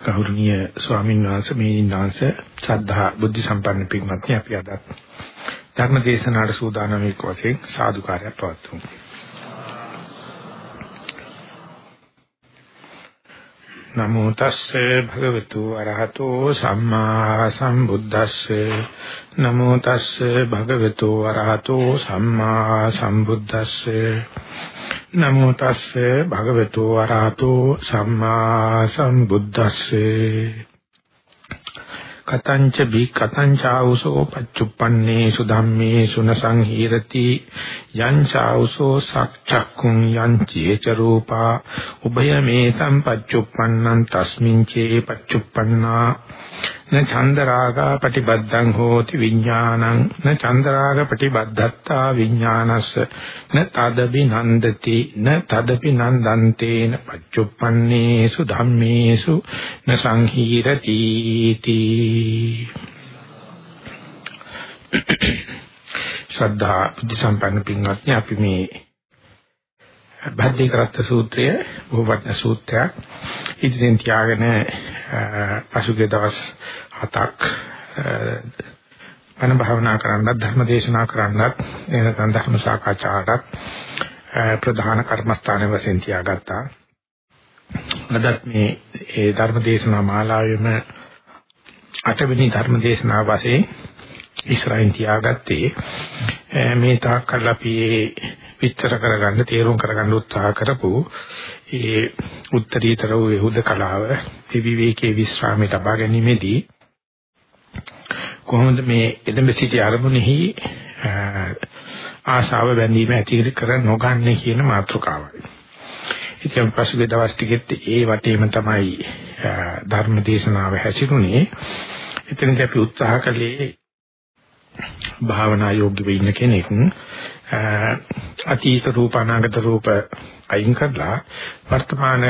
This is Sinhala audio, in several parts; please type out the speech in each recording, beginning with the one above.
ගෞරවනීය ස්වාමීන් වහන්සේ මේනින් වහන්සේ ශ්‍රද්ධා බුද්ධ සම්පන්න පින්වත්නි අපි අද ධර්ම දේශනාවට සූදානම් එක් වශයෙන් සාදුකාරයක් පවත්වමු. නමෝ තස්සේ භගවතු අරහතෝ සම්මා සම්බුද්දස්සේ නමෝ තස්සේ භගවතු අරහතෝ සම්මා සම්බුද්දස්සේ නමෝ තස්සේ භගවතු වරහතෝ සම්මා සම්බුද්දස්සේ. කතංච බි කතං චාඋසෝ පච්චුප්පන්නේසු ධම්මේසු නසංහීරති යං චාඋසෝ සක්චක්කුං යං චේච රූපා. උභයමේතං පච්චුප්පන්නං තස්මින් චේ පච්චුප්පන්නා. න චන්දරාගා පටිබද්ධං හෝති විඥානං න චන්දරාග පටිබද්ධත්තා විඥානස්ස න තදබි නන්දති න තදපි නන්දන්තේන පච්චුප්පන්නේසු ධම්මේසු න සංහීරති තී ශ්‍රද්ධා බුද්ධ සම්පන්න පින්වත්නි අපි මේ භද්දේකරත් සූත්‍රය බොහෝවත්න සූත්‍රයක් ඉදිරියෙන් තියාගෙන පසුගිය දවස් හතක් අන භාවනා කරන්නත් ධර්ම දේශනා කරන්නත් එනතන් ධර්ම සාකච්ඡාටත් ප්‍රධාන කර්මස්ථානයේ වශයෙන් තියාගත්තා. අදත් මේ ඒ ධර්ම දේශනා මාලාවෙම අටවෙනි ධර්ම දේශනාව වශයෙන් ඉස්රායිල් තියාගත්තේ මේ තාක්කල් අපි විස්තර කරගන්න තේරුම් කරගන්න උත්සාහ කරපු ඒ උත්තරීතර වූ යහුද කලාව විවිවේකයේ විශ්‍රාමයේ ලබා ගැනීමේදී කොහොමද මේ එදෙම සිටි අරමුණෙහි ආශාව බැඳීම ඇති කර නොගන්නේ කියන මාතෘකාවයි. ඉතින් පසුගිය දවස් ටිකෙත් ඒ වටේම තමයි ධර්ම දේශනාව හැසිරුණේ. එතනදී අපි උත්සාහ කළේ භාවනා යෝග්‍ය වෙන්න කෙනෙක් අතීත රූප අනාගත රූප අයින් කරලා වර්තමාන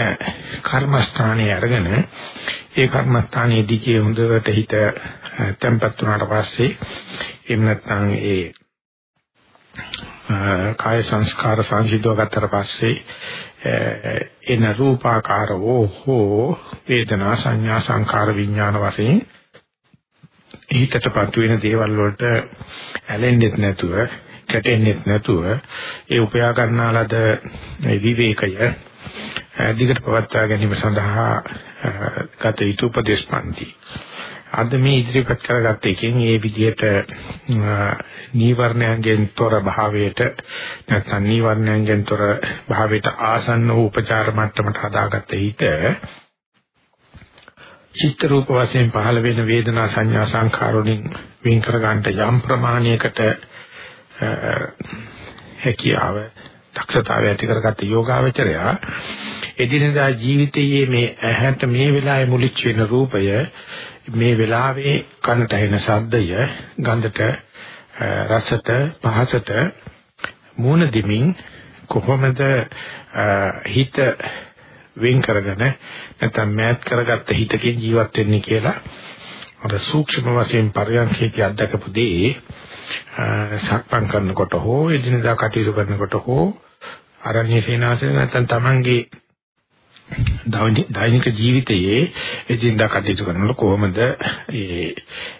කර්මස්ථානයේ අරගෙන ඒ කර්මස්ථානයේ දිගේ හොඳට හිත තැම්පත් වුණාට පස්සේ එහෙම නැත්නම් ඒ කාය සංස්කාර සංසිද්ධව ගත්තට පස්සේ එන රූපාකාරෝ හෝ වේදනා සංඥා සංකාර විඥාන වශයෙන් හිතටපත් වෙන දේවල් වලට ඇලෙන්නෙත් නැතුව කැටෙන්නෙත් නැතුව ඒ උපයා ගන්නාලද විවේකය දිගට පවත්වා ගැනීම සඳහා ගත යුතු උපදේශපන්ති. අද මේ ඉදිරිපත් කරගත්ත එකෙන් මේ විදිහට නීවරණයන්ගෙන් තොර භාවයට නැත්නම් නීවරණයන්ගෙන් තොර භාවයට ආසන්න වූ උපචාර මට්ටමට හදාගත්ත හිත චිත්ත රූප වශයෙන් පහළ වෙන වේදනා සංඥා සංඛාර වලින් වෙන් කර ගන්නට යම් ප්‍රමාණයකට හැකියාව දක්ෂතාවය ඇති කරගත්ත යෝගාවචරය එදිනදා ජීවිතයේ මේ ඇහැට මේ වෙලාවේ මුලිච්ච වෙන රූපය මේ වෙලාවේ කනට ඇහෙන ශබ්දය ගන්ධට රසට පහසට මූණ දිමින් කොහොමද හිත වෙන් කරගෙන නැත්නම් මෑත් කරගත්ත හිතකින් ජීවත් වෙන්නේ කියලා අර සූක්ෂම වශයෙන් පරියන්ඛයේ අත්දකපු දේ සක්පන් කරනකොට හෝ එදිනදා කටයුතු කරනකොට හෝ අරණ්‍ය සේනාසන නැත්නම් Tamanගේ දෛනික ජීවිතයේ එදිනදා කටයුතු කරනකොට කොහොමද ඒ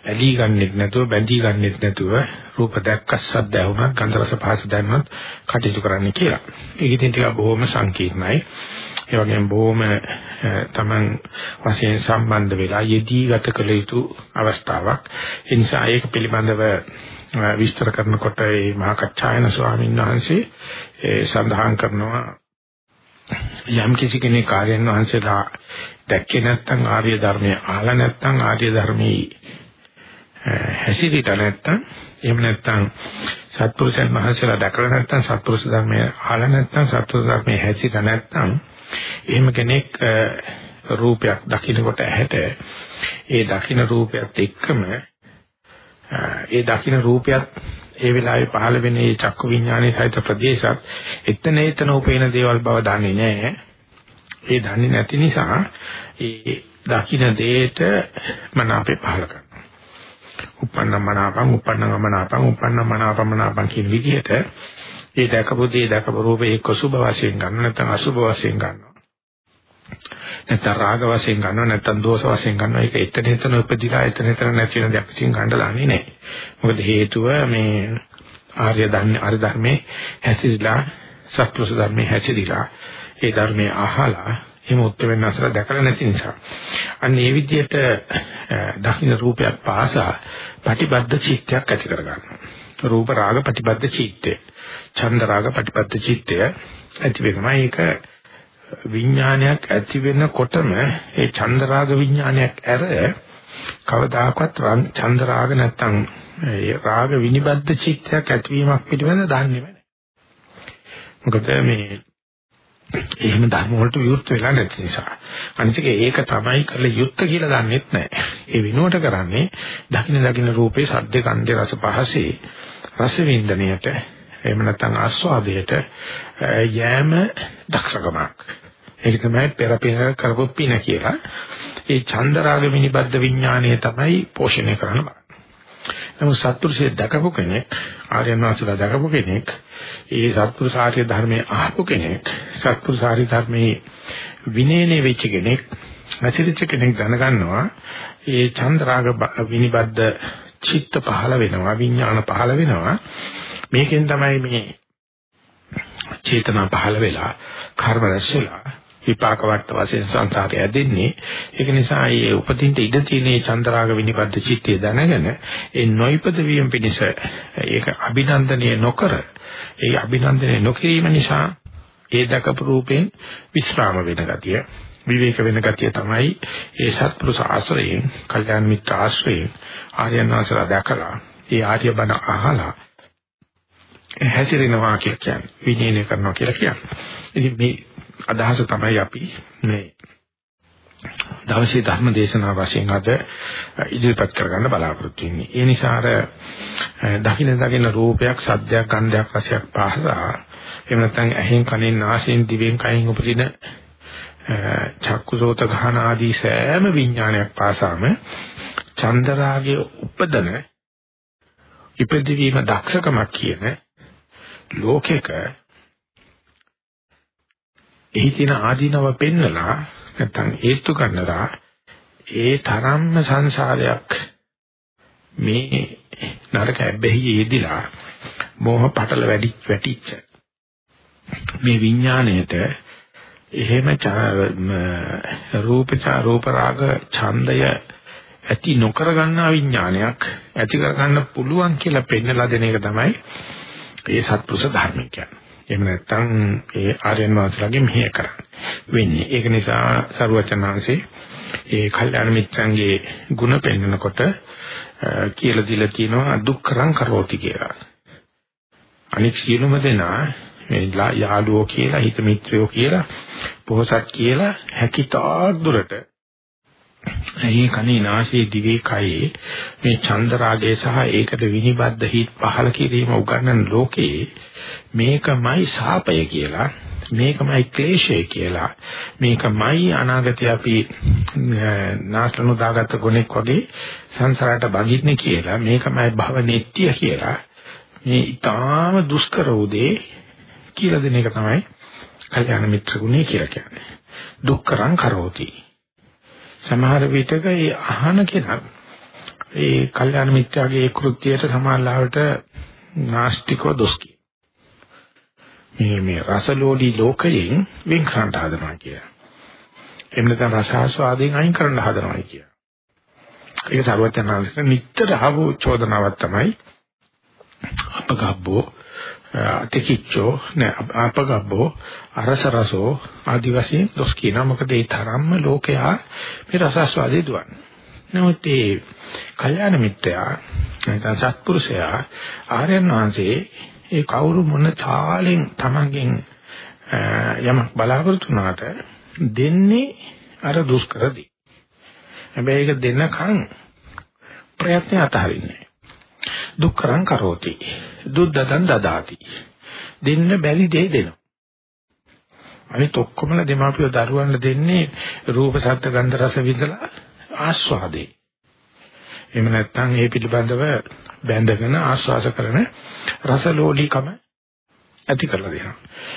ඇලී ගන්නෙත් නැතුව බැඳී ගන්නෙත් නැතුව රූප දැක්ක සද්ද ඇහුණා ගන්ධ රස පහස දැනුණත් කටයුතු කරන්න කියලා. ඒක ඉතින් ටිකක් බොහොම සංකීර්ණයි. ඒ වගේම බොහොම Taman වශයෙන් සම්බන්ධ වෙලා යෙදී ගත කළ යුතු අවස්ථාවක්. ඒ නිසා ඒක පිළිබඳව විස්තර කරනකොට මේ මහා කච්චායන ස්වාමීන් වහන්සේ ඒ සඳහන් කරනවා යම් කිසි කෙනෙක් ආර්යයන් වහන්සේලා දැක්කේ නැත්නම් ආර්ය ධර්මයේ අහලා නැත්නම් ආර්ය ධර්මයේ හැසිරීලා නැත්නම් එහෙම නැත්නම් සත්පුරුෂයන් වහන්සේලා දැකලා නැත්නම් සත්පුරුෂ ධර්මයේ අහලා නැත්නම් සත්පුරුෂ ධර්මයේ හැසිරීලා නැත්නම් එහෙම කෙනෙක් රූපයක් දකින්නකොට ඇහැට ඒ දකින්න රූපයත් එක්කම ඒ දකින්න රූපයත් ඒ වෙලාවේ පහළ වෙන ඒ චක්කු විඥානයේ සහිත ප්‍රදේශات එතන එතන උපේන දේවල් බව දන්නේ නැහැ. ඒ දන්නේ නැති නිසා ඒ දකින්න දෙයට මන අපේ පහළ කරනවා. උපන්න මනාපං උපන්න මනාපං උපන්න මනාපමනාපං කියන විදිහට ඒ දැකපු දේ දැකපු රූපේ එක්ක සුභ වශයෙන් ගන්න නැත්නම් අසුභ වශයෙන් ගන්නවා. නැත්නම් රාග වශයෙන් ගන්නවා නැත්නම් දෝෂ වශයෙන් ගන්නවා ඒක එතන එතන උපදිලා එතන එතන නැති වෙන දෙයක් විසින් ගන්න දාන්නේ නැහැ. මොකද හේතුව මේ ආර්ය ධර්ම ආර්ය ධර්මයේ හැසිරලා සත්පුරුෂ ධර්මයේ හැසිරලා ඒ ධර්මයේ අහලා එහෙම උත්තර වෙන අසල දැකලා නැති නිසා. අන්න ඒ විදිහට දකින්න රූපයක් පාසා ප්‍රතිබද්ධ චිත්තයක් ඇති කර ගන්නවා. රූප රාග ප්‍රතිබද්ධ චිත්තය. ඡන්ද රාග ප්‍රතිබද්ධ චිත්තය ඇති වෙනවා. ඒක විඥානයක් ඇති වෙනකොටම ඒ ඡන්ද රාග විඥානයක් ඇර කවදාකවත් ඡන්ද රාග නැත්තම් ඒ රාග විනිබද්ධ චිත්තයක් ඇතිවීමක් පිළිබඳ දන්නේ නැහැ. මොකද මේ එහෙම ධර්ම වලට විරුද්ධ වෙලා නැති නිසා. අනිත් එක ඒක තමයි කළ යුත්තේ කියලා දන්නෙත් නැහැ. ඒ විනෝඩ කරන්නේ දකින්න දකින්න රූපේ සද්ද ගන්ධ රස පහසේ රස වින්දනයට එහෙම නැත්නම් ආස්වාදයට යෑම දක්ෂකමක්. ඒක තමයි පෙරපින කරපු පින කියලා. ඒ චන්දරාග විනිබද්ධ විඥානය තමයි පෝෂණය කරන්න බෑ. නමුත් සත්පුරුෂය දැකපු කෙනෙක් ආර්යයන් වහන්සේලා දැකපු කෙනෙක් ඒ සත්පුරුෂාර්ය ධර්මයේ අහපු කෙනෙක් සත්පුරුෂාර්ය ධර්මයේ විනයනේ වෙච්ච කෙනෙක් නැතිරිච්ච කෙනෙක් දැනගන්නවා ඒ චන්ද්‍රාග විනිබද්ධ චිත්ත පහළ වෙනවා විඥාන පහළ වෙනවා මේකෙන් තමයි මේ චේතනා පහළ වෙලා කර්ම රැස් වෙලා විපාක වට වශයෙන් සංසාරය ඇදෙන්නේ. ඒක නිසා මේ උපදින්න ඉඩ තියෙන චන්ද්‍රාග විනිබද්ධ චිත්තය දැනගෙන ඒ නොයිපද වීම පිණිස ඒක අභිනන්දනය නොකර ඒ අභිනන්දනය නොකිරීම නිසා ඒ දකපු රූපෙන් විස්්‍රාම වෙන ගතිය විවේක වෙන ගතිය තමයි ඒ සත්පුරුෂ ආශ්‍රයෙන් කල්යාණ මිත්‍ර ආශ්‍රයෙන් ආර්යයන් වහන්සේලා දැකලා ඒ ආර්ය බණ අහලා හැසිරෙනවා කියලා කියන්නේ විනයනය කරනවා කියලා කියන්නේ. ඉතින් මේ අදහස තමයි අපි මේ දවසේ ධර්ම දේශනාව වශයෙන් අද ඉදිරිපත් කරගන්න බලාපොරොත්තු වෙන්නේ. ඒ නිසා අර දකින්න දකින්න රූපයක්, සද්දයක්, ගන්ධයක්, රසයක් පහසා එහෙම නැත්නම් ඇහෙන්, කනෙන්, නාසයෙන්, දිවෙන්, කයින් උපදින චක්කුසෝත ගහන ආදී සෑම විඥානයක් පාසාම චන්දරාගයේ උපදන ඉපදවීම දක්ෂකමක් කියන ලෝකෙක එහි තියෙන ආදීනව පෙන්නලා නැත්තම් හේතු ගන්නලා ඒ තරම්ම සංසාරයක් මේ නරක ඇබ්බැහි යෙදිලා මෝහ පටල වැඩි වැටිච්ච. මේ විඥාණයට එහෙම රූපචා රූප රාග ඡන්දය ඇති නොකර ගන්නා විඥානයක් ඇති කර ගන්න පුළුවන් කියලා පෙන්නලා දෙන එක තමයි ඒ සත්පුරුෂ ධර්ම කියන්නේ. එහෙම නැත්නම් ඒ ආර්යයන් වහන්සේලාගේ මෙහෙය කරන්නේ වෙන්නේ. ඒක නිසා සරුවචනාංශේ ඒ කල්යාණ මිත්‍රන්ගේ ಗುಣ පෙන්වනකොට කියලා දීලා තියෙනවා දුක්ඛරං කරෝති කියලා. අනික් සියලුම දෙනා මේ යාළුවෝ කියලා හිත මිත්‍රයෝ කියලා පොහසත් කියලා හැකිතාක් දුරට ඒ කනේ නාසයේ දිවේ කයේ මේ චන්දරාගය සහ ඒකට විනිබද්ධ හිත් පහල කිරීම උගන්වන ලෝකේ මේකමයි සාපය කියලා මේකමයි ක්ලේශය කියලා මේකමයි අනාගතය අපි නාස්ලනු දාගත්ත ගොනෙක් වගේ සංසාරයට බඳින්නේ කියලා මේකමයි භව නෙට්ටිය කියලා මේ ඊටාම දුෂ්කර උදේ කියලා දෙන එක තමයි කල්‍යාණ මිත්‍ර ගුණය කියලා කියන්නේ. දුක්කරං කරෝති. සමහර විටක ඒ අහන කෙනා ඒ කල්යාණ මිත්‍යාගේ ඒ කෘත්‍යයට සමානලාවට නාස්තිකව දොස් කිය. මේ මේ රසලෝලී ලෝකයෙන් වෙන් කරන්න හදනවා කිය. එහෙම නැත්නම් රසාස්වාදයෙන් අයින් කරන්න හදනවා කිය. ඒක සර්වඥාන්සේට නිතර අහවෝ චෝදනාවක් තමයි අපගබ්බෝ අතිකිච්චෝ නේ අපගබ්බෝ අරසරසෝ ආදි වශයෙන් දොස් කියනවා. මොකද ඒ තරම්ම ලෝකයා මේ රසස්වාදී දුවන්නේ. නමුත් ඒ කල්යාණ මිත්‍රයා නැත්නම් සත්පුරුෂයා ආර්යයන් වහන්සේ ඒ කවුරු මොන තාලෙන් තමන්ගෙන් යමක් බලාපොරොත්තු වුණාට දෙන්නේ අර දුෂ්කරදී හැබැයි ඒක දෙන්නකන් ප්‍රයත්න අතහරින්නේ. දුක්කරං කරෝති. දුද්දදන් දදාති. දෙන්න බැරි දේ දෙනවා. අනිත ඔක්කොමලා දෙමාපියෝ දරුවන්ට දෙන්නේ රූප ශබ්ද ගන්ධ රස විඳලා ආස්වාදේ. එහෙම නැත්නම් ඒ පිළිබඳව බැඳගෙන ආස්වාස කරන රසලෝලීකම ඇති කරලා දෙනවා.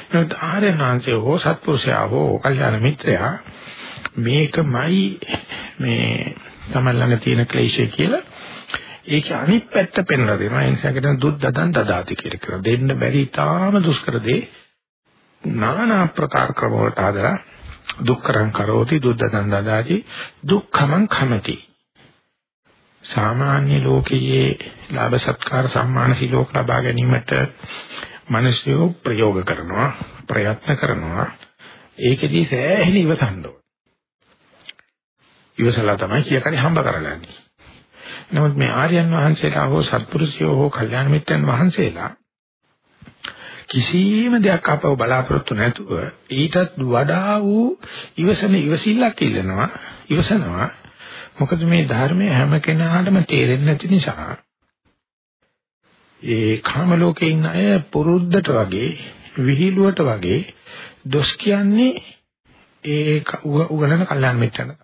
නමුත් ආර්යනාංශය හෝ සත්පුරුෂයා හෝ කල්යාණ මිත්‍රයා මේකමයි මේ තමයි ළඟ තියෙන ක්ලේශය කියලා ඒක අනිත් පැත්ත පෙන්වලා දෙනවා. ඒ නිසා කියන දුක් දදන් දදාති කියලා කියනවා. දෙන්න බැරි තාම දුෂ්කර දේ নানা ආකාර ක්‍රම වලට ආදලා දුක්කරං කරෝති දුක් දදන් දදාති දුක්ඛමං khමති. සාමාන්‍ය ලෝකයේ ලාභ සත්කාර සම්මාන සිලෝක ලබා ගැනීමට මිනිස්සු ප්‍රයෝග කරනවා ප්‍රයත්න කරනවා ඒකෙදී සෑහෙන ඉවසන්න ඕන. ඉවසලා තමයි කියකරි හම්බ කරගන්නේ. නමුත් මේ ආර්යයන් වහන්සේලා හෝ සත්පුරුෂයෝ හෝ කල්යාණ මිත්‍රයන් වහන්සේලා කිසිම දෙයක් අපව බලාපොරොත්තු නැතුව ඊටත් වඩා වූ ඉවසන ඉවසිල්ලක් ඉල්ලනවා ඉවසනවා. මොකද මේ ධර්මය හැම කෙනාටම තේරෙන්නේ නැති නිසා ඒ කාම ලෝකේ ඉන්න අය පුරුද්දට වගේ විහිළුවට වගේ දොස් කියන්නේ ඒ උගලන කල්යාණ මිත්‍රන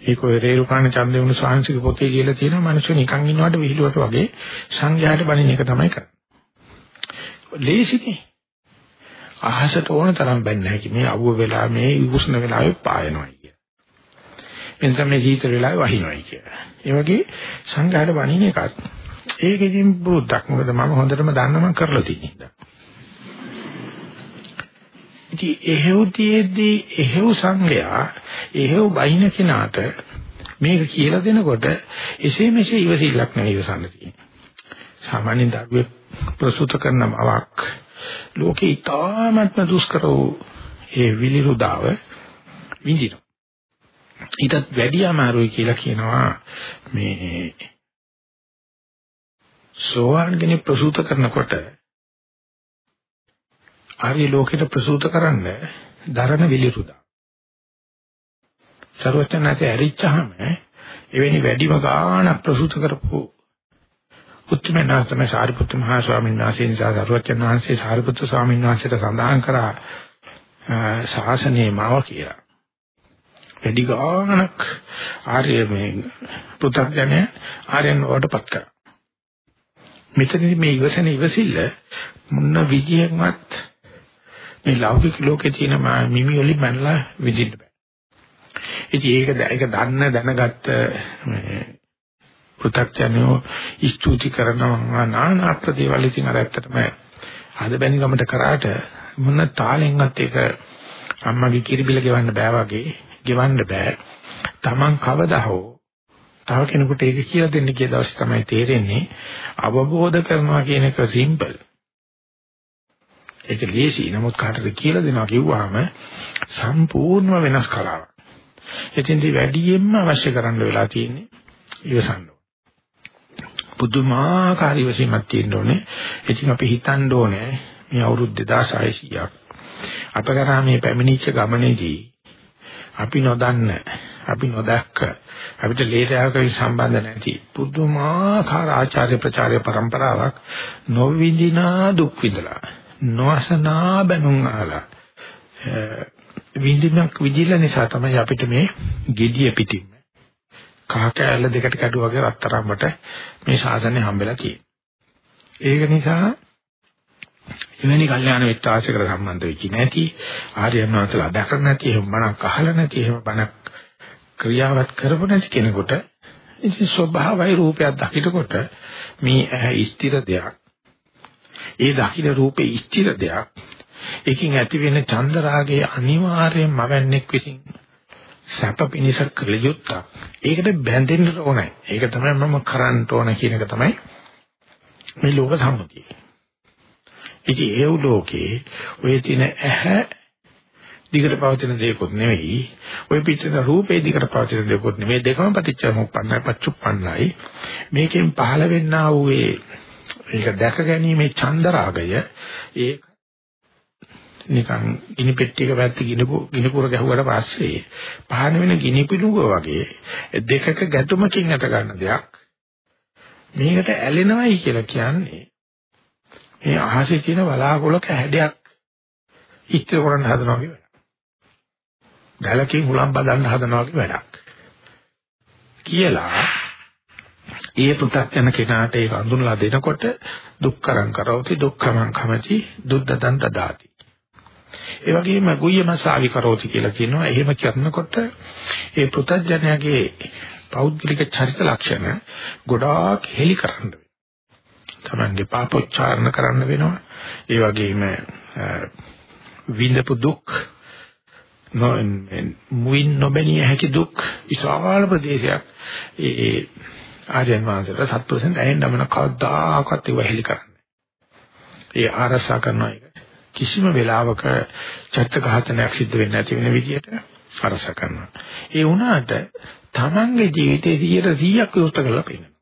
ඒක ඔය රේරුකාණ චන්දේවුණු ස්වාමීන්ගේ පොතේ කියලා තියෙනවා මිනිස්සු නිකන් ඉන්නවට විහිළුවට වගේ සංඝයාට බණින එක තමයි කරන්නේ. ලේසිනේ. අහසට ඕන තරම් බැන්න හැකි මේ අවුව වෙලා මේ උෂ්ණ වෙලාවේ පායනවා කිය. එනිසා මේ සීතල වෙලාවේ වහිනවායි කිය. ඒ වගේ සංඝයාට බණින එකත් ඒකෙදින් බුද්ධක් මොකද මම හොඳටම දන්න මම කරලා තියෙනවා. ඉතින් එහෙව් තියේදී එහෙව් සංගයා එහෙව් බයින කෙනාට මේක කියලා දෙනකොට එසේ මෙසේ ඉවසිල්ලක් නෙවෙයි ඉවසන්න තියෙන්නේ. සාමාන්‍ය දරුවෙක් ප්‍රසූත කරන මවක් ලෝකේ ඉතාමත්ම දුෂ්කර වූ ඒ විලිරුදාව විඳිනවා. ඊටත් වැඩි අමාරුයි කියලා කියනවා මේ සෝවාන් කෙනෙක් ප්‍රසූත කරනකොට ආර්ය ලෝකෙට ප්‍රසූත කරන්න දරණ විලිරුදා. සර්වඥාසේ ඇරිච්චාම එවැනි වැඩිම ගාණක් ප්‍රසූත කරපු උත්තරමනා තමයි සාරිපුත්‍ර මහ ස්වාමීන් වහන්සේ නිසා සර්වඥාන්සේ සාරිපුත්‍ර ස්වාමීන් වහන්සේට සඳහන් කරා ශාසනයේ මාව කියලා. වැඩි ගාණක් ආර්ය මේ පුතග්ජනය ආර්යන වඩපත් කරා. මෙතනදී මේ ඉවසන ඉවසිල්ල මොන විදියෙන්වත් මේ ලෞකික ලෝකේ තියෙන මිමි වලින් මනලා විඳින්න බෑ. ඉතින් ඒක ඒක දන්න දැනගත්ත මේ පෘථග්ජනෝ ස්තුති කරනවා නානා ප්‍රදේවල් ඉතින් අර ඇත්තටම අද බැනි ගමට කරාට මොන තාලෙන්වත් ඒක අම්මගේ කිරිබිල ගෙවන්න බෑ වගේ ගෙවන්න බෑ. Taman කවදා හෝ තව කෙනෙකුට ඒක කියලා දෙන්න කිය දවස් තමයි තේරෙන්නේ අවබෝධ කරනවා කියන එක සිම්පල්. ඒක ලේසි. නමුත් කාටද කියලා දෙනවා කිව්වහම සම්පූර්ණ වෙනස් කලාවක්. එතෙන්දී වැඩියෙන්ම අවශ්‍ය කරන්න වෙලා තියෙන්නේ ඉවසන්න. පුදුමාකාර ඉවසීමක් තියෙන්න ඕනේ. ඉතින් අපි හිතන්න ඕනේ මේ අවුරුදු 2600ක් අප කරා මේ පැමිණිච්ච ගමනේදී අපි නොදන්න අපි නොදැක්ක අපිට ලේරාවක සම්බන්ධ නැති පුදුමාකාර ආචාර්ය ප්‍රචාරය પરම්පරාවක් නොවිඳිනා දුක් විඳලා නොසනා බැනුම් අහලා විඳිනක් විදිල නිසා තමයි අපිට මේ gediya පිටින් කහ කෑල්ල දෙකට කැඩුවා වගේ රත්තරම්බට මේ ශාසනය හම්බෙලා තියෙන්නේ. ඒක නිසා එවැනි කල්යාණ මිත්‍රාශයකට සම්බන්ධ වෙච්ච නැති ආර්යයන්වන්සලා දැකලා නැති එහෙම බණක් අහලා නැති එහෙම බණක් ක්‍රියාවත් කරපො නැති කෙනෙකුට ඉතින් ස්වභාවයි රූපයක් දකිනකොට මේ ඇහැ ස්ථිර දෙයක් ඒ දකින්න රූපේ ස්ථිර දෙයක්. ඒකින් ඇති වෙන චන්ද රාගයේ අනිවාර්යයෙන්ම මවන්නේක් විසින් සැප පිනිස කළ යුත්තක්. ඒකට බැඳෙන්න ඕනේ. ඒක තමයි මම කරන්න ඕන කියන එක තමයි මේ ලෝක සම්මුතිය. ඉතින් ඒ ලෝකේ ඔය තියෙන ඇහැ දිගට පවතින දෙයක්වත් නෙවෙයි. ওই පිටින රූපේ දිගට පවතින දෙයක්වත් නෙවෙයි. දෙකම පටිච්චසමුප්පන්නයි පච්චුප්පන්නයි. මේකෙන් පහළ වෙන්නා වූ ඒ ඒක දැක ගැනීමේ ඡන්ද රාගය ඒ නිකන් ගිනි පෙට්ටියක පැත්ත ගිනපු ගිනිපුර ගැහුවට පස්සේ පහන වෙන ගිනි පිණුග වගේ දෙකක ගැටුමකින් අත ගන්න දෙයක් මේකට ඇලෙනවයි කියලා කියන්නේ මේ අහසේ තියෙන බලාකුලක හැඩයක් ඉස්තර කරන්න හදනවා වගේ වැඩක්. දැලකින් හුලම් බදන්න හදනවා වගේ වැඩක්. කියලා ඒ පෘථග්ජන කෙනාට ඒක අඳුනලා දෙනකොට දුක්කරං කරෝති දුක්ඛමං කමති දුද්දතං දදාති. ඒ වගේම ගුය්‍යමසාවි කරෝති කියලා කියනවා. එහෙම කරනකොට ඒ පුතඥයාගේ පෞද්ගලික චරිත ලක්ෂණ ගොඩාක් හෙලි කරන්න වෙනවා. තමන්ගේ පාපොච්චාරණ කරන්න වෙනවා. ඒ වගේම විඳපු දුක් මුවින් නොබැනිය හැකි දුක් විශාල ප්‍රදේශයක් ඒ ආර්යයන් වහන්සේට සත්පුරුෂයන් ඇහෙන් නමන කවදාකවත් ඒව හෙලි කරන්නේ. ඒ ආරසා කරන එක කිසිම වෙලාවක චත්ත ඝාතනයක් සිද්ධ වෙන්නේ නැති වෙන විදිහට අරස කරනවා. ඒ වුණාට තමන්ගේ ජීවිතේ 100ක් විවෘත කරලා පෙන්නනවා.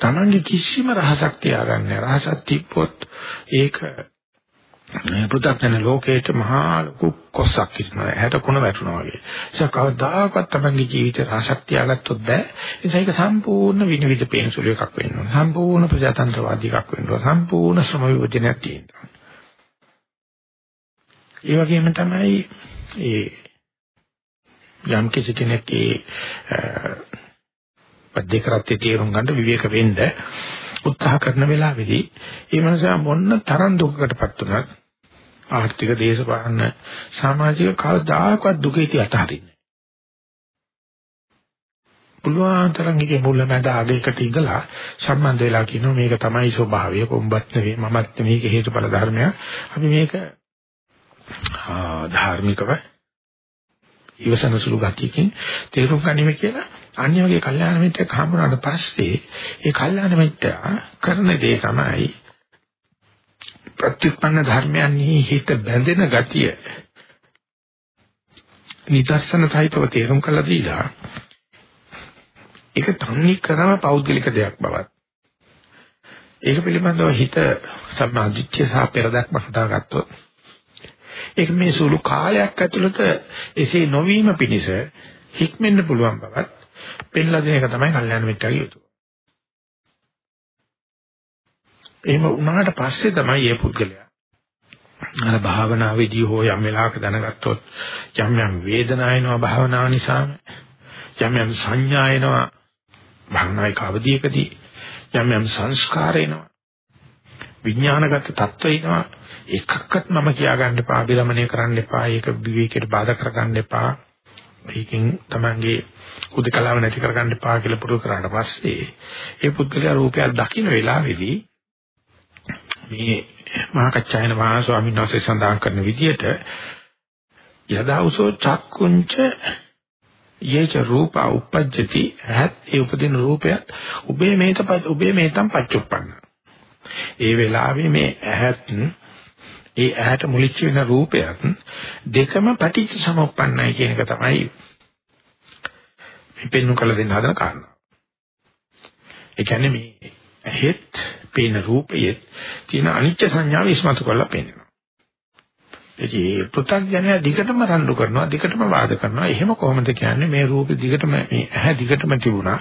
තමන්ගේ කිසිම රහසක් තියාගන්නේ රහසක් තිබ්බොත් ඒක මේ පෘථග්ජන ලෝකේට මහා ලොකු කොස්සක් ඉන්නවා. හැට කුණ වැටුණා වගේ. ඒක කවදාකවත් තමන්ගේ ජීවිතේ රහසක් තියාගත්තොත් බෑ. ඒ නිසා ඒක සම්පූර්ණ විනිවිද පේන සුළු එකක් වෙන්න ඕන. සම්පූර්ණ ප්‍රජාතන්ත්‍රවාදී එකක් වෙන්න ඕන. සම්පූර්ණ ශ්‍රම විභජනයක් තියෙනවා. ඒ වගේම තමයි ඒ යම් කිසි කෙනෙක් ඒ පද්දේකරත්තේ තේරුම් ගන්න විවේක වෙන්න උත්සාහ කරන වෙලාවේදී ඒ මනසා මොන්න තරම් දුකකටපත් වුණත් ආර්ථික දේශපාලන සමාජික කවදාකවත් දුකේටි අතහරින්නේ පුළුවන් තරම් එකේ මුල මැද අගයකට ඉඳලා සම්බන්ධ වෙලා කියනවා මේක තමයි ස්වභාවය. කොම්බත් නෙවෙයි මමත් මේක හේතුඵල ධර්මයක්. අපි මේක ධාර්මිකව ඉවසන සුළු ගතියකින් තේරුම් ගනිමු කියලා අන්‍ය වගේ කල්යාණ මිත්‍රෙක් හම්බුනාට පස්සේ ඒ කල්යාණ මිත්‍රයා කරන දේ තමයි ප්‍රතිඋත්පන්න ධර්මයන්හි හිත බැඳෙන ගතිය නිදර්ශන සහිතව තේරුම් කළා දීලා ඒක තන්නේ කරම පෞද්ගලික දෙයක් බවත් ඒක පිළිබඳව හිත සම්මාදිච්චය සහ පෙරදක්ම හදාගත්තොත් ඒක මේ සුළු කාලයක් ඇතුළත එසේ නොවීම පිණිස හික්මෙන්න පුළුවන් බවත් පෙන්ලා දෙන එක තමයි කල්යාණ මිත්‍රාගේ යුතුය. එහෙම වුණාට පස්සේ තමයි මේ පුද්ගලයා අර භාවනාවේදී හෝ යම් වෙලාවක දැනගත්තොත් යම් යම් වේදනා එනවා භාවනාව නිසා යම් යම් සංඥා එනවා භාවනාවේ කවදීකදී යම් යම් සංස්කාර එනවා විඥානගත තත්ත්ව එනවා එකක්වත් මම කියාගන්න එපා අභිරමණය කරන්න එපා ඒක විවේකයට බාධා කරගන්න එපා. මේකෙන් තමන්ගේ උදකලාව නැති කරගන්න එපා කියලා පුරුදු කරාට පස්සේ ඒ පුද්ගලයා රූපයක් දකින්න වෙලාවේදී මේ මහා කච්චායන මහා ස්වාමීන් වහන්සේ සඳහන් කරන විදිහට යදාවසෝ චක්කුංච යේච රූප උපජ්ජති හත් ඒ උපදින රූපයත් උබේ මේත උබේ මේතම් පච්චුප්පන්න ඒ වෙලාවේ මේ ඇහත් ඒ ඇහැට මුලිච්ච වෙන රූපයත් දෙකම පටිච්ච සමුප්පන්නයි කියන එක තමයි මේ පෙන්වු කළ දෙන්න හදන කාරණා. ඒ කියන්නේ මේ ඇහෙත් පේන රූපයේ තියෙන අනිත්‍ය සංඥාව ඉස්මතු කරලා පෙන්නනවා. ඒ පෘථග්ජනය දිගටම රණ්ඩු කරනවා දිගටම වාද කරනවා. එහෙම කොහොමද කියන්නේ මේ රූපෙ දිගටම මේ ඇහැ දිගටම තිබුණා.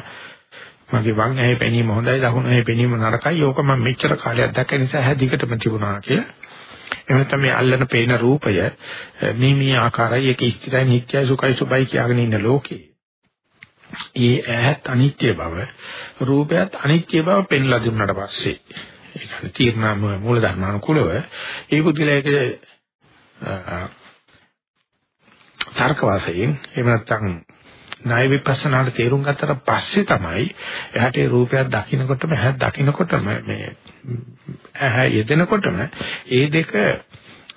මගේ වම් ඇහි පෙනීම හොඳයි දකුණු ඇහි පෙනීම නරකයි. ඕක මම මෙච්චර කාලයක් දැක්ක නිසා ඇහැ දිගටම තිබුණා කියලා. එහෙම නැත්නම් මේ අල්ලන පේන රූපය මේ මේ ආකාරයි ඒක ස්ථිරයි නිට්ටයයි සුඛයි සුබයි කියලාගෙන ඉන්න ලෝකේ. ඒ ඇහත් අනිත්‍ය බව රූපයත් අනිත්‍ය බව පෙන්ලා දුන්නාට පස්සේ ඒ කියන්නේ තීර්ණාම මූල ධර්මානුකූලව ඒ පුද්ගලයාගේ තර්ක වාසයෙන් එහෙම නැත්නම් ණය විපස්සනාට තේරුම් ගත්තට පස්සේ තමයි එහාට ඒ රූපයක් දකින්නකොටම ඇහැ දකින්නකොටම මේ ඇහැ යෙදෙනකොටම ඒ දෙක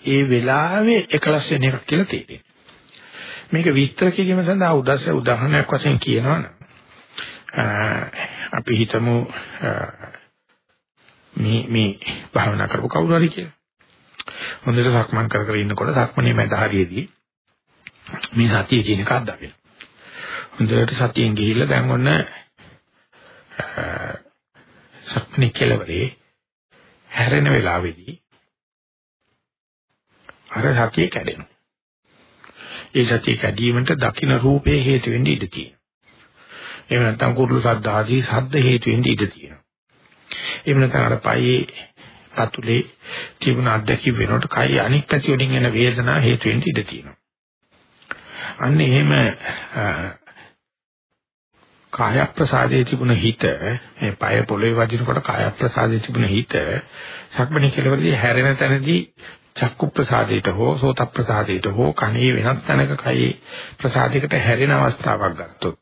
ඒ වෙලාවේ එකලස් වෙන එකක් කියලා තේරෙනවා. මේක විස්තර කිරීම සඳහා උදස්ස උදාහරණයක් වශයෙන් කියනවනම් අපි හිතමු මේ මේ භාවනා කරපු කවුරු හරි කියලා. හොඳට සක්මන් කර කර ඉන්නකොට සක්මනේ මැද හරියේදී මේ සතිය කියන එකක් දකිනවා. හොඳට සතියෙන් ගිහිල්ලා දැන් ඔන්න සක්මනේ කෙලවරේ හැරෙන වෙලාවේදී අර සතිය කැඩෙනවා. ඒ සතිය කැඩීමට දකින්න රූපේ හේතු වෙන්න ඉඩ තියෙනවා. එහෙම නැත්නම් කුරුළු ශබ්ද ආදී ශබ්ද හේතු වෙන්න ඉඩ තියෙනවා. එහෙම නැත්නම් අර පයේ පතුලේ තිබුණ අත්දැකීම් වෙනකොට කයි අනික් පැති වලින් එන වේදනා හේතු වෙන්න ඉඩ තියෙනවා. අන්න එහෙම කාය ප්‍රසාදයේ තිබුණ හිත මේ পায় පොළවේ වදිනකොට කාය ප්‍රසාදයේ තිබුණ හිත සක්මණේ කෙලවරදී හැරෙන තැනදී චක්කු ප්‍රසාදයට හෝ සෝත ප්‍රසාදයට හෝ කණේ වෙනස් තැනක කයේ ප්‍රසාදයකට හැරෙන අවස්ථාවක් ගත්තොත්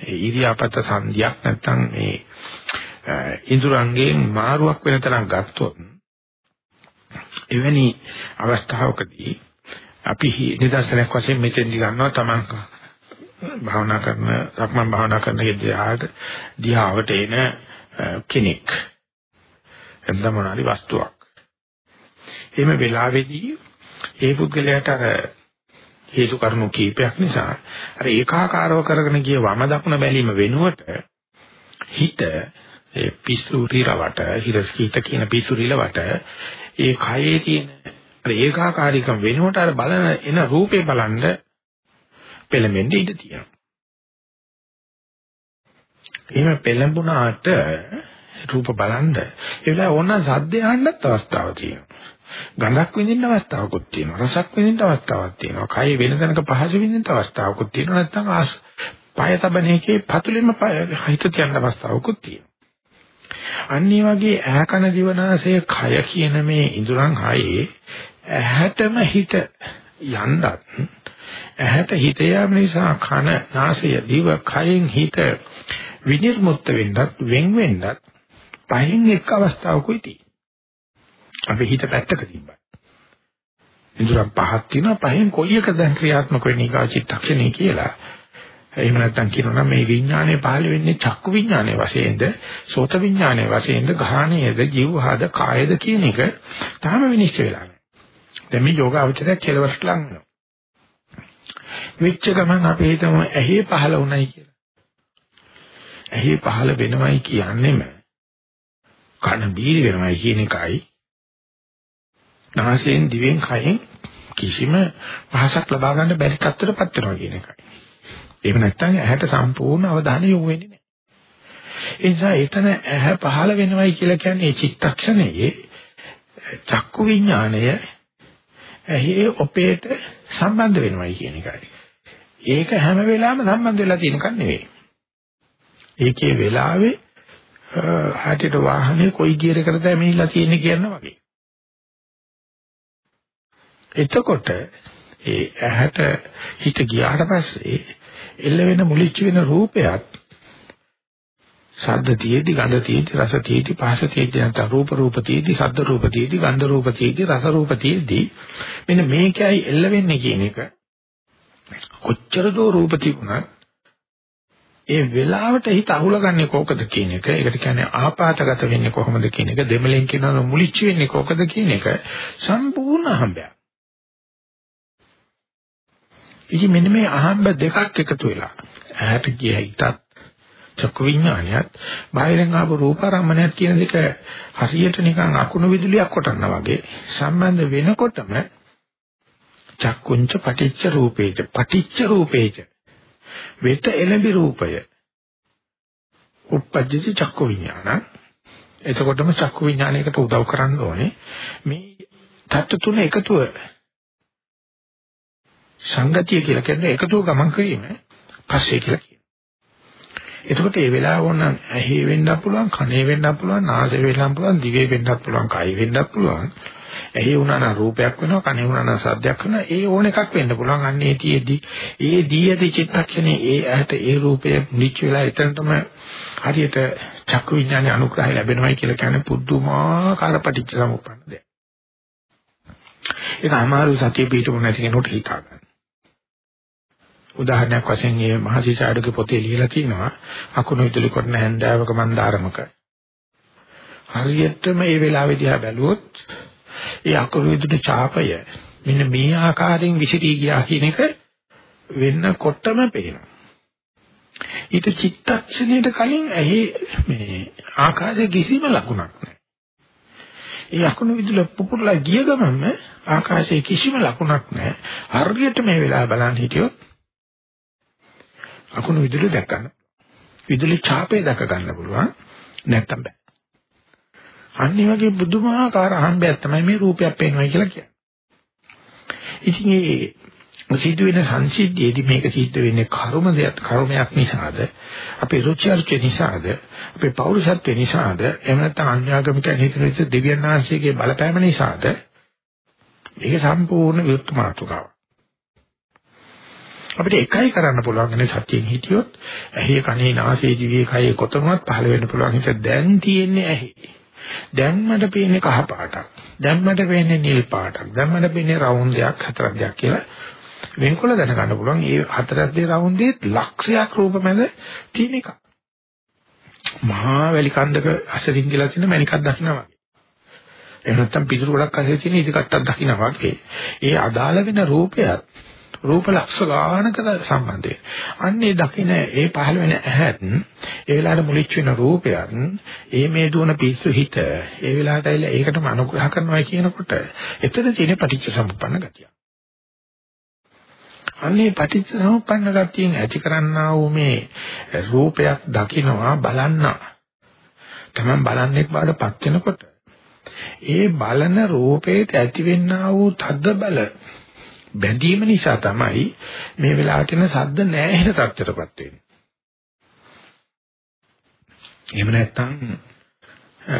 ඒ ඉරියාපත සංධියක් නැත්තම් මේ ඉඳුරංගෙන් මාරුවක් වෙන තරම් ගත්තොත් එවැනි අවස්ථාවකදී අපි නිදර්ශනයක් වශයෙන් මෙතෙන්දි ගන්නවා තමන් භාවනා කරන සක්මන් භාවනා කරන යෙදියාට දිහාවට එන කෙනෙක්. එතන මොනවාරි වස්තුවක්. එහෙම වෙලාවේදී ඒ පුද්ගලයාට අර හේතු කරුණු කීපයක් නිසා අර ඒකාකාරව කරගෙන ගිය වම දකුණ බැලීම වෙනුවට හිත ඒ පිස්සු රිරවට හිරස්කීත කියන පිස්සු රිලවට ඒ කයේ තියෙන ඒකාකාරීකම් වෙනුවට අර බලන එන රූපේ බලන්න පෙළඹෙන්න ඉඩ තියෙනවා. එහෙම පෙළඹුණාට රූප බලන්න ඒ වෙලාව ඕන සද්ද අහන්නත් අවස්ථාවක් තියෙනවා. ගඳක් විඳින්න අවස්ථාවකුත් තියෙනවා. රසක් විඳින්න අවස්ථාවක් තියෙනවා. කය වෙන තැනක පහස විඳින්න අවස්ථාවකුත් තියෙනවා. නැත්නම් ආස් පය තබන එකේ පතුලෙම හිත තියන්න අවස්ථාවකුත් තියෙනවා. අනිත් වගේ ඇහ කන දිවනාසය කය කියන මේ ඉඳුරන් හයේ ඇහැටම හිත යන්නත් ඇහැට හිත යාම නිසා කන නාසය දිව කයෙන් හිත විනිර්මුක්ත වෙන්නත් වෙන් වෙන්නත් පහෙන් එක් අවස්ථාවකුයි තියෙන්නේ. අපි හිත පැත්තක තිබ්බා. ඉඳුරන් පහක් තියෙනවා පහෙන් කොයි එකද ක්‍රියාත්මක වෙන්නේ කා චිත්තක්ෂණේ කියලා. එහෙම නැත්නම් කියනවා මේ විඥානය පහළ වෙන්නේ චක්කු විඥානයේ වශයෙන්ද සෝත විඥානයේ වශයෙන්ද ගාහණයේද ජීවහද කායද කියන එක තාම විනිශ්චය වෙලා නැහැ. දැන් මේ යෝගාවචරය කෙලවරට ලං වෙනවා. වෙච්ච ගමන් අපි හිතමු ඇහි පහළ වුණයි කියලා. ඇහි පහළ වෙනවයි කියන්නේම කන බීරි වෙනවයි කියන එකයි. නාසයෙන් දිවෙන් කයෙන් කිසිම පහසක් ලබා ගන්න බැරි තත්ත්වයකටපත් වෙනවා කියන එකයි. එහෙම නැත්නම් ඇහැට සම්පූර්ණ අවධානය යොමු වෙන්නේ නැහැ. ඒ නිසා එතන ඇහැ පහළ වෙනවයි කියලා කියන්නේ චිත්තක්ෂණයේ චක්කු විඥාණය ඇහි ඔපේට සම්බන්ධ වෙනවයි කියන එකයි. ඒක හැම වෙලාවෙම සම්බන්ධ වෙලා තියෙන එකක් නෙවෙයි. ඒකේ වෙලාවේ හැටියට වාහනේ කොයි ගියර එකටද මෙහිලා තියෙන්නේ කියනවා වගේ. එතකොට ඒ ඇහැට හිත ගියාට පස්සේ එල්ල වෙන මුලිච්ච වෙන රූපයත් ශබ්ද තියෙදි ගන්ධ තියෙදි රස තියෙදි පහස තියෙදි නැත්නම් රූප රූප තියෙදි ශබ්ද රූප තියෙදි ගන්ධ රූප තියෙදි රස රූප තියෙදි මෙන්න මේකයි එල්ල වෙන්නේ කියන එක. කොච්චර දෝ රූප තිබුණත් ඒ වෙලාවට හිත අහුලගන්නේ කොකද කියන එක. ඒකට කියන්නේ ආපాతගත වෙන්නේ කොහොමද කියන එක. දෙමලෙන් කියනවා මුලිච්ච වෙන්නේ කොකද කියන එක. සම්පූර්ණ අහඹයක්. ඉතින් මෙන්න මේ අහඹ දෙකක් එකතු වෙලා ඇහැට ගිය හිතත් චක්කු විඥානයත් බාහිරින් ආපු රූපාරම්මණයත් කියන දෙක හරියට නිකන් අකුණු විදුලියක් කොටනවා වගේ සම්බන්ධ වෙනකොටම චක්කුංච පටිච්ච රූපේච පටිච්ච රූපේච වෙත එළඹි රූපය. උප්පජ්ජති චක්කු විඥාන. එතකොටම චක්කු විඥානයකට උදව් කරන්න ඕනේ. මේ தත්තු තුන එකතුව සංගතිය කියලා කියන්නේ එකතුව ගමන් කිරීම පස්සේ කියලා එතකොට ඒ වෙලාව ඕනනම් ඇහි වෙන්නත් පුළුවන්, කනේ වෙන්නත් පුළුවන්, නාසය වෙන්නත් පුළුවන්, දිවේ වෙන්නත් පුළුවන්, කයි වෙන්නත් පුළුවන්. ඇහි වුණා නම් රූපයක් වෙනවා, කනේ වුණා නම් ශබ්දයක් වෙනවා. ඒ ඕන එකක් වෙන්න පුළුවන්. අන්න ඒතියෙදි ඒ දීයති චිත්තක්ෂණේ ඒ ඇහැට ඒ රූපය නිච වෙලා එතනටම හරියට චක්කු විඥානේ අනුග්‍රහය ලැබෙනවයි කියලා කියන්නේ පුදුමාකාර පටිච්ච සමුප්පන්න දෙයක්. ඒක අමාරු සතිය පිටුම නැති කෙනෙකුට හිතා ගන්න. උදාහරණයක් වශයෙන් මේ මහසිසාඩුගේ පොතේ ලියලා තියෙනවා අකුණු විදුලි කරන හැන්දෑවක මන්දාරමක. හරියටම මේ වෙලාවේදී ආ බැලුවොත් ඒ අකුණු විදුලි ඡාපය මෙන්න මේ ආකාරයෙන් විසිරී ගියා කියන එක වෙන්නකොටම පේනවා. ඊට චිත්තක්ෂණයට කලින් ඇහි මේ ආකාරයේ කිසිම ලකුණක් නැහැ. ඒ අකුණු විදුලි පුපුරලා ගිය ගමන්ම ආකාශයේ කිසිම ලකුණක් නැහැ. හරියට මේ වෙලාව බලන් හිටියොත් අකුණු විදුලිය දැක ගන්න. විදුලි ඡාපය දැක ගන්න පුළුවන්. නැත්තම් බෑ. අනිත් වගේ බුදුමහාකාර අහම්බයක් තමයි මේ රූපයක් පේනවා කියලා කියන්නේ. ඉතින් මේ සිද්ධ වෙන සංසිද්ධියේදී මේක සිද්ධ වෙන්නේ කර්ම දෙයක් කර්මයක් නිසාද අපේ රුචි අරුචි නිසාද අපේ පෞරුෂත්ව නිසාද එහෙම නැත්නම් අන්‍යාගමිකයන් හිතන විදිහ දෙවියන් වහන්සේගේ බලපෑම නිසාද මේක සම්පූර්ණ විරුද්ධ මාතෘකාවක් අපිට එකයි කරන්න පුළුවන් ඉන්නේ සත්‍යයෙන් හිටියොත් ඇහි කනේ නාසයේ දිවේ කයේ කොතනවත් පහළ වෙන්න පුළුවන් හිත දැන් තියෙන්නේ ඇහි දැන් මට පේන්නේ කහ පාටක් දැන් මට පේන්නේ නිල් පාටක් දැන් මට පේන්නේ රවුන්ඩ් දෙයක් හතරක් දෙයක් කියලා වෙන්කොල දැනගන්න පුළුවන් ඒ හතරක් දෙක රවුන්ඩේ ලක්ෂයක් රූප මැද තියෙන එක. මහා වැලි කන්දක අසරින් කියලා තියෙන මණිකක් දකින්නවා වගේ. එහෙම නැත්නම් පිටුරු ගොඩක් අසේ තියෙන ඉදි කට්ටක් දකින්නවා වගේ. ඒ අදාළ වෙන රූපයත් රූප ලක්ෂ ගානකට සම්බන්ධයි. අන්නේ දකින්න ඒ පහළ වෙන ඇහත් ඒ වෙලාවට මුලිච්ච වෙන රූපයත් ඒ මේ දුවන පිස්සු හිත ඒ වෙලාවට ඇවිල්ලා ඒකටම අනුග්‍රහ කරනවා කියනකොට එතන තියෙන පටිච්ච සමුප්පන්න ගතිය. අන්නේ පටිච්චසමුප්පන්න ගතියෙන් ඇති කරන්නා වූ මේ රූපයක් දකිනවා බලන්න. තමන් බලන්නේ බාඩපත් වෙනකොට ඒ බලන රූපේට ඇතිවෙනා වූ තද්ද බල බැඳීම නිසා තමයි මේ වෙලාවට එන සද්ද නැහැ තත්ත්වයටපත් වෙන්නේ. එහෙම නැත්නම්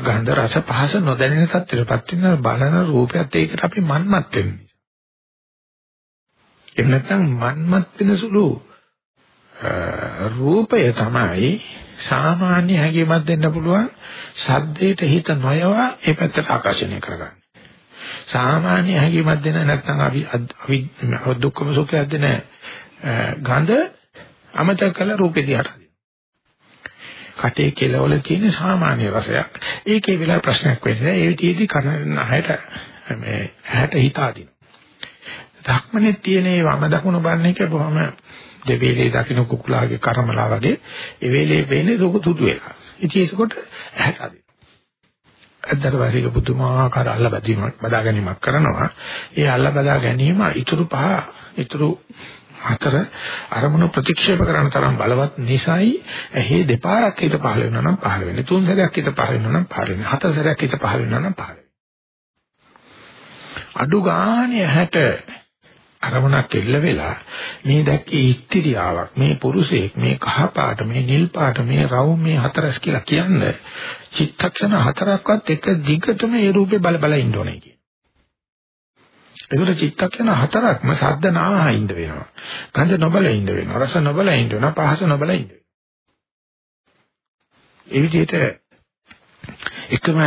ගන්ධ රස පහස නොදැනෙන තත්ත්වයටපත් වෙන බලන රූපයත් ඒකට අපි මන්මත් වෙන්නේ. එහෙම නැත්නම් මන්මත් වෙන සුළු රූපය තමයි සාමාන්‍ය හැඟීමක් දෙන්න පුළුවන් සද්දේට හිත නොයවා ඒ පැත්තට ආකර්ෂණය කරගන්න. සාමාන්‍ය හැඟීමක් දෙන නැත්නම් අපි අපි දුක්ඛම සුඛයක් දෙන ගඳ අමතක කළ රූපේ දිහාට. කටේ කෙලවල තියෙන සාමාන්‍ය රසයක්. ඒකේ වෙලා ප්‍රශ්නයක් වෙන්නේ. ඒ විදිහේදී කන නහයට මේ ඇහැට හිත ආදින. ධක්මනේ තියෙන මේ වම දකුණ බලන එක බොහොම දෙවේලේ දකින්න කුකුලාගේ කර්මලා වගේ ඒ වෙලේ වෙන්නේ දුක සුදු වෙලා. ඉතින් ඒකකොට ඇහැට අදින. අද්දර වාසික පුදුමාකාර අල්ල බැදීමක් බදා ගැනීමක් කරනවා. ඒ අල්ල බදා ගැනීම ඊතුරු පහ ඊතුරු හතර අරමුණු ප්‍රතික්ෂේප කරන තරම් බලවත් නිසායි ඇහි දෙපාරක් හිත පහළ වෙනවා නම් පහළ වෙන්නේ. තුන් සැරයක් හිත පහළ වෙනවා නම් පහළ වෙන්නේ. හතර සැරයක් හිත පහළ වෙනවා නම් පහළ වෙන්නේ. අඩු ගානේ ඇහැට අරමුණක් එල්ල වෙලා මේ දැක්කේ ඉස්තිරියාවක් මේ පුරුෂයෙක් මේ කහ පාට මේ නිල් පාට මේ රවුම් මේ හතරස් කියලා කියන්නේ චිත්තක්ෂණ හතරක්වත් එක දිගටම ඒ රූපේ බල බල ඉන්න ඕනේ කියන. ඒකට චිත්තක්ෂණ හතරක්ම ශබ්ද නාහා ඉන්න වෙනවා. ගන්ධ නොබල ඉන්න වෙනවා. රස නොබල ඉන්න වෙනවා. පහස නොබල ඉන්න වෙනවා. ඒ විදිහට එකම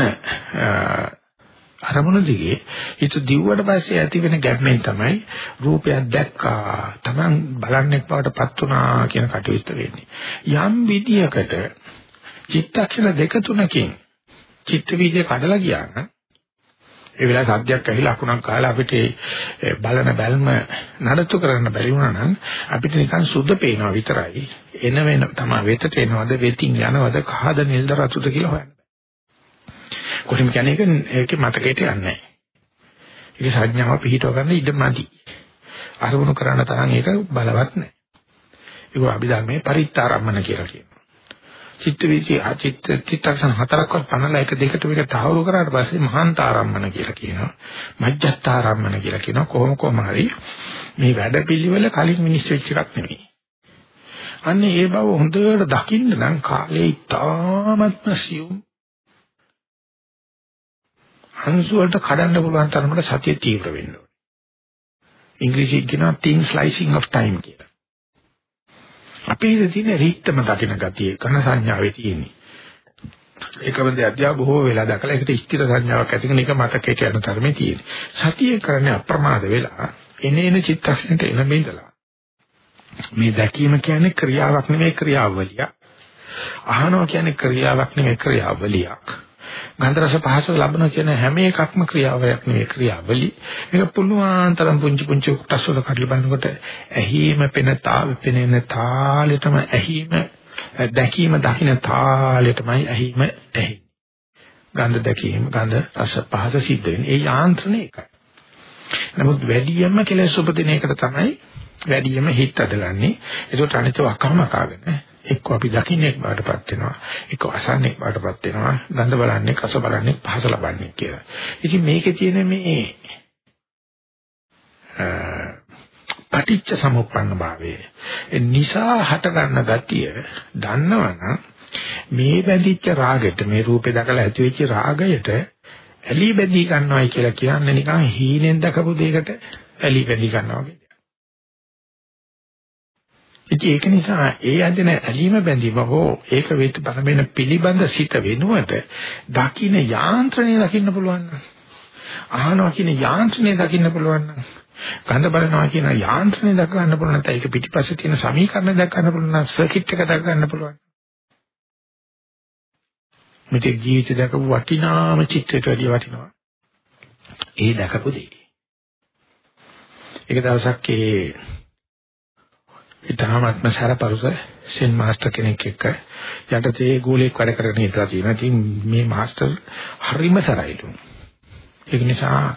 අරමුණ දිගේ හිත දිව්වට පස්සේ ඇති වෙන ගැම්මෙන් තමයි රූපයක් දැක්කා. Taman බලන්නේ බවටපත් උනා කියන කටයුත්ත වෙන්නේ. යම් විදියකට චිත්තක්ෂණ දෙක තුනකින් චිත්ත වීජය කඩලා ගියා නම් ඒ වෙලාවේ සද්දයක් ඇහිලා අකුණක් කාලා අපිට බලන බැල්ම නඩත්තු කරන්න බැරි වුණා නම් අපිට නිකන් සුද්ධ පේනවා විතරයි. එන වෙන තමයි වෙතට එනවද වෙතින් යනවද කහද නිල්ද රතුද කියලා හොයන්න. කොහොම කියන්නේ ඒක ඒකේ මතකයට යන්නේ නැහැ. ඒක සංඥාව පිහිටව ගන්න ඉඩමදි. අරමුණු කරන්න තරම් ඒක බලවත් නැහැ. ඒක අභිධර්මයේ පරිත්‍තරම්මන කියලා කියනවා. චිත්ත වීචි අචිත්ත චිත්තසන හතරක්වත් පනලා එක දෙකට මේක තහවුරු කරාට පස්සේ මහාන්තාරම්මන කියලා කියනවා. මජ්ජත්තාරම්මන කියලා කියනවා. කොහොම කොහම හරි මේ වැඩපිළිවෙල කලින් මිනිස් වෙච්ච එකක් නෙවෙයි. අන්නේ ඒ බව හොඳට දකින්න නම් කාලේ ඉතාමත්ම සියුම් අංශු වලට කඩන්න පුළුවන් තරමට සතිය තීව්‍ර වෙන්න ඕනේ. ඉංග්‍රීසියෙන් කියනවා thin slicing of time කියලා. අපේ ඉතින් තියෙන රීත්තම දකින ගතිය කන සංඥාවේ තියෙන්නේ. ඒකම දෙයක් බොහෝ වෙලා දැකලා ඒකට ස්ථිර සංඥාවක් ඇති කරන එක මතකයට යන තරමේ තියෙන්නේ. සතිය කරන්නේ අප්‍රමාද වෙලා එනේන චිත්තක්ෂණයට එන බින්දලා. මේ දැකීම කියන්නේ ක්‍රියාවක් නෙමෙයි ක්‍රියාවලියක්. අහනවා කියන්නේ ක්‍රියාවක් නෙමෙයි ක්‍රියාවලියක්. ගන්ධ රස පහස ලබන කියන හැම එකක්ම ක්‍රියාවයක් නෙවෙයි ක්‍රියාවලි. මේක පුළුවන් තරම් පුංචි පුංචි කොටස් වල කඩලා බලනකොට ඇහිම පෙන තාව පෙනෙන තාලෙටම ඇහිම දැකීම දකින්න තාලෙටමයි ඇහිම ඇහි. ගන්ධ දැකීම ගන්ධ රස පහස සිද්ධ වෙන්නේ. ඒ යාන්ත්‍රණය එකයි. නමුත් වැඩියෙන්ම කෙලෙස් උපදින එකට තමයි වැඩියෙන්ම හිත අදගන්නේ. ඒකට අනිත් වකම කාගෙන එක්ක අපි දකින්නේ බාටපත් වෙනවා එක්ක අසන්නේ බාටපත් වෙනවා ගඳ බලන්නේ රස බලන්නේ පහස ලබන්නේ කියලා. ඉතින් මේකේ තියෙන මේ පටිච්ච සමුප්පන්න භාවය. ඒ නිසා හට ගන්න ගතිය දන්නවනම් මේ බැඳිච්ච රාගෙට මේ රූපේ දැකලා ඇති වෙච්ච රාගයට ඇලි බැඳී ගන්නවයි කියලා කියන්නේ නිකන් හීනෙන් දැකපු දෙයකට ඇලි බැඳී ගන්නවා වගේ. ඉතින් ඒක නිසා ඒ ඇදෙන ඇලීම බැඳීම හෝ ඒක වේත පරමෙන පිළිබඳ සිත වෙනුවට දකින්න යාන්ත්‍රණය දකින්න පුළුවන් නම් අහනවා කියන යාන්ත්‍රණය දකින්න පුළුවන් නම් ගඳ බලනවා කියන යාන්ත්‍රණය දක ගන්න පුළුවන් නැත්නම් ඒක පිටිපස්සේ තියෙන සමීකරණ දක ගන්න පුළුවන් නම් සර්කිට් එක දක ගන්න පුළුවන් මෙතෙක් ජීවිතේ දැකපු වටිනාම චිත්‍රයට වැඩිය වටිනවා. ඒ දැකපු දේ. ඒක දවසක් ඒ ඊටාත්ම සරපරුස සෙන් මාස්ටර් කෙනෙක් එක්ක යටතේ ගෝලයක් වැඩ කරගෙන ඉඳලා තියෙනවා. ඉතින් මේ මාස්ටර් හරිම සරයිලු. ඒක නිසා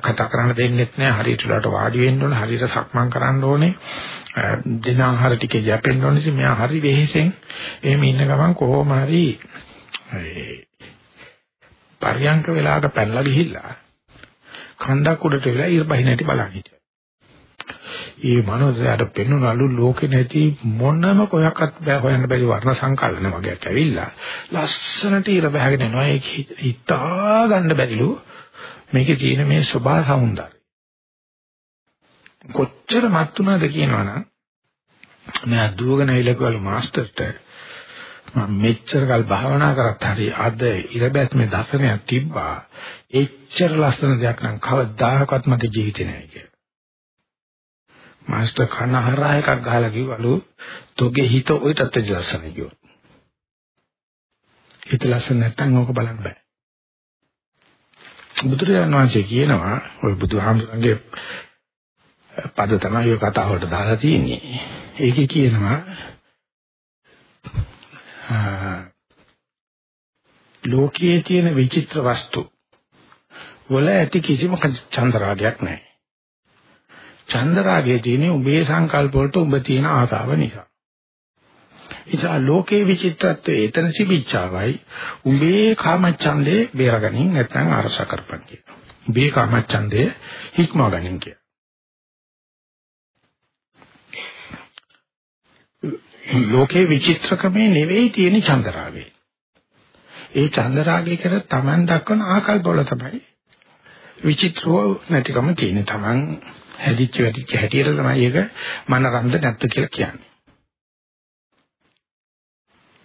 කතා කරන්න දෙන්නෙත් නෑ. හරියට උඩට වාඩි වෙන්න ඕනේ. හරියට සක්මන් කරන්න ඕනේ. දින ආහාර ටික යැපෙන්න ඕනේ. ඉතින් මෙයා හරි වෙහෙසෙන් එහෙම ඉන්න ගමන් කොහොම හරි පරියංක වෙලාවක පැනලා ගිහිල්ලා කන්දක් උඩට වෙලා ඉර බහින හැටි බලන් හිටියා. ඒ මනසට පෙනුනලු ලෝකේ නැති මොනම කොයක්වත් බෑ හොයන්න බැරි වර්ණ සංකල්පන වගේක් ඇවිල්ලා ලස්සනට ඉර බහගෙන එනවා ඒක හිතා ගන්න බැරිලු. මේකේ තියෙන මේ සබා సౌందර්යය කොච්චර මත් උනාද කියනවනම් මම දුවගෙන ඉලකවල මාස්ටර්ට මම මෙච්චර කල් භාවනා කරත් හරි අද ඉරබැස්මේ දර්ශනයක් තිබ්බා. එච්චර ලස්සන දෙයක් නම් කවදාකවත් මගේ ජීවිතේ නැහැ කියලා. මාස්ටර් කනහරා එකක් ගහලා කිව්වලු තෝගේ හිත ওই තත්ත්වෙ ලස්සන කිව්වා. හිත ලස්සන නැත්නම් ඕක බලන්න බෑ. බුදුරජාණන් වහන්සේ කියනවා ওই බුදුහාමුදුරන්ගේ පද තමයි ඔය කතාව වලට දාලා තියෙන්නේ. ඒකේ කියනවා ලෝකයේ තියෙන විචිත්‍ර වස්තු වල ඇති කිසිම චන්ද්‍රාගයක් නැහැ. චන්දරාගයේ තියෙන උඹේ සංකල්ප වලට උඹ තියෙන ආසාව නිසා. ඉතින් ලෝකේ විචිත්‍රත්වයේ එතන සිබිච්චාවයි උඹේ කාමච්ඡන්දේ බේරගනින් නැත්නම් අරස කරපන් කියන. උඹේ කාමච්ඡන්දේ හික්මව ගනින් කියන. ලෝකේ විචිත්‍රකමේ නෙවෙයි තියෙන චන්දරාගය. ඒ චන්දරාගය කර තමන් දක්වන ආකල්ප වල තමයි විචිත්‍රව නැතිකම තියෙන තමන් හැදිච්ච වැටිච්ච හැටියට තමයි ඒක මනරන්ද නැත්ත කියලා කියන්නේ.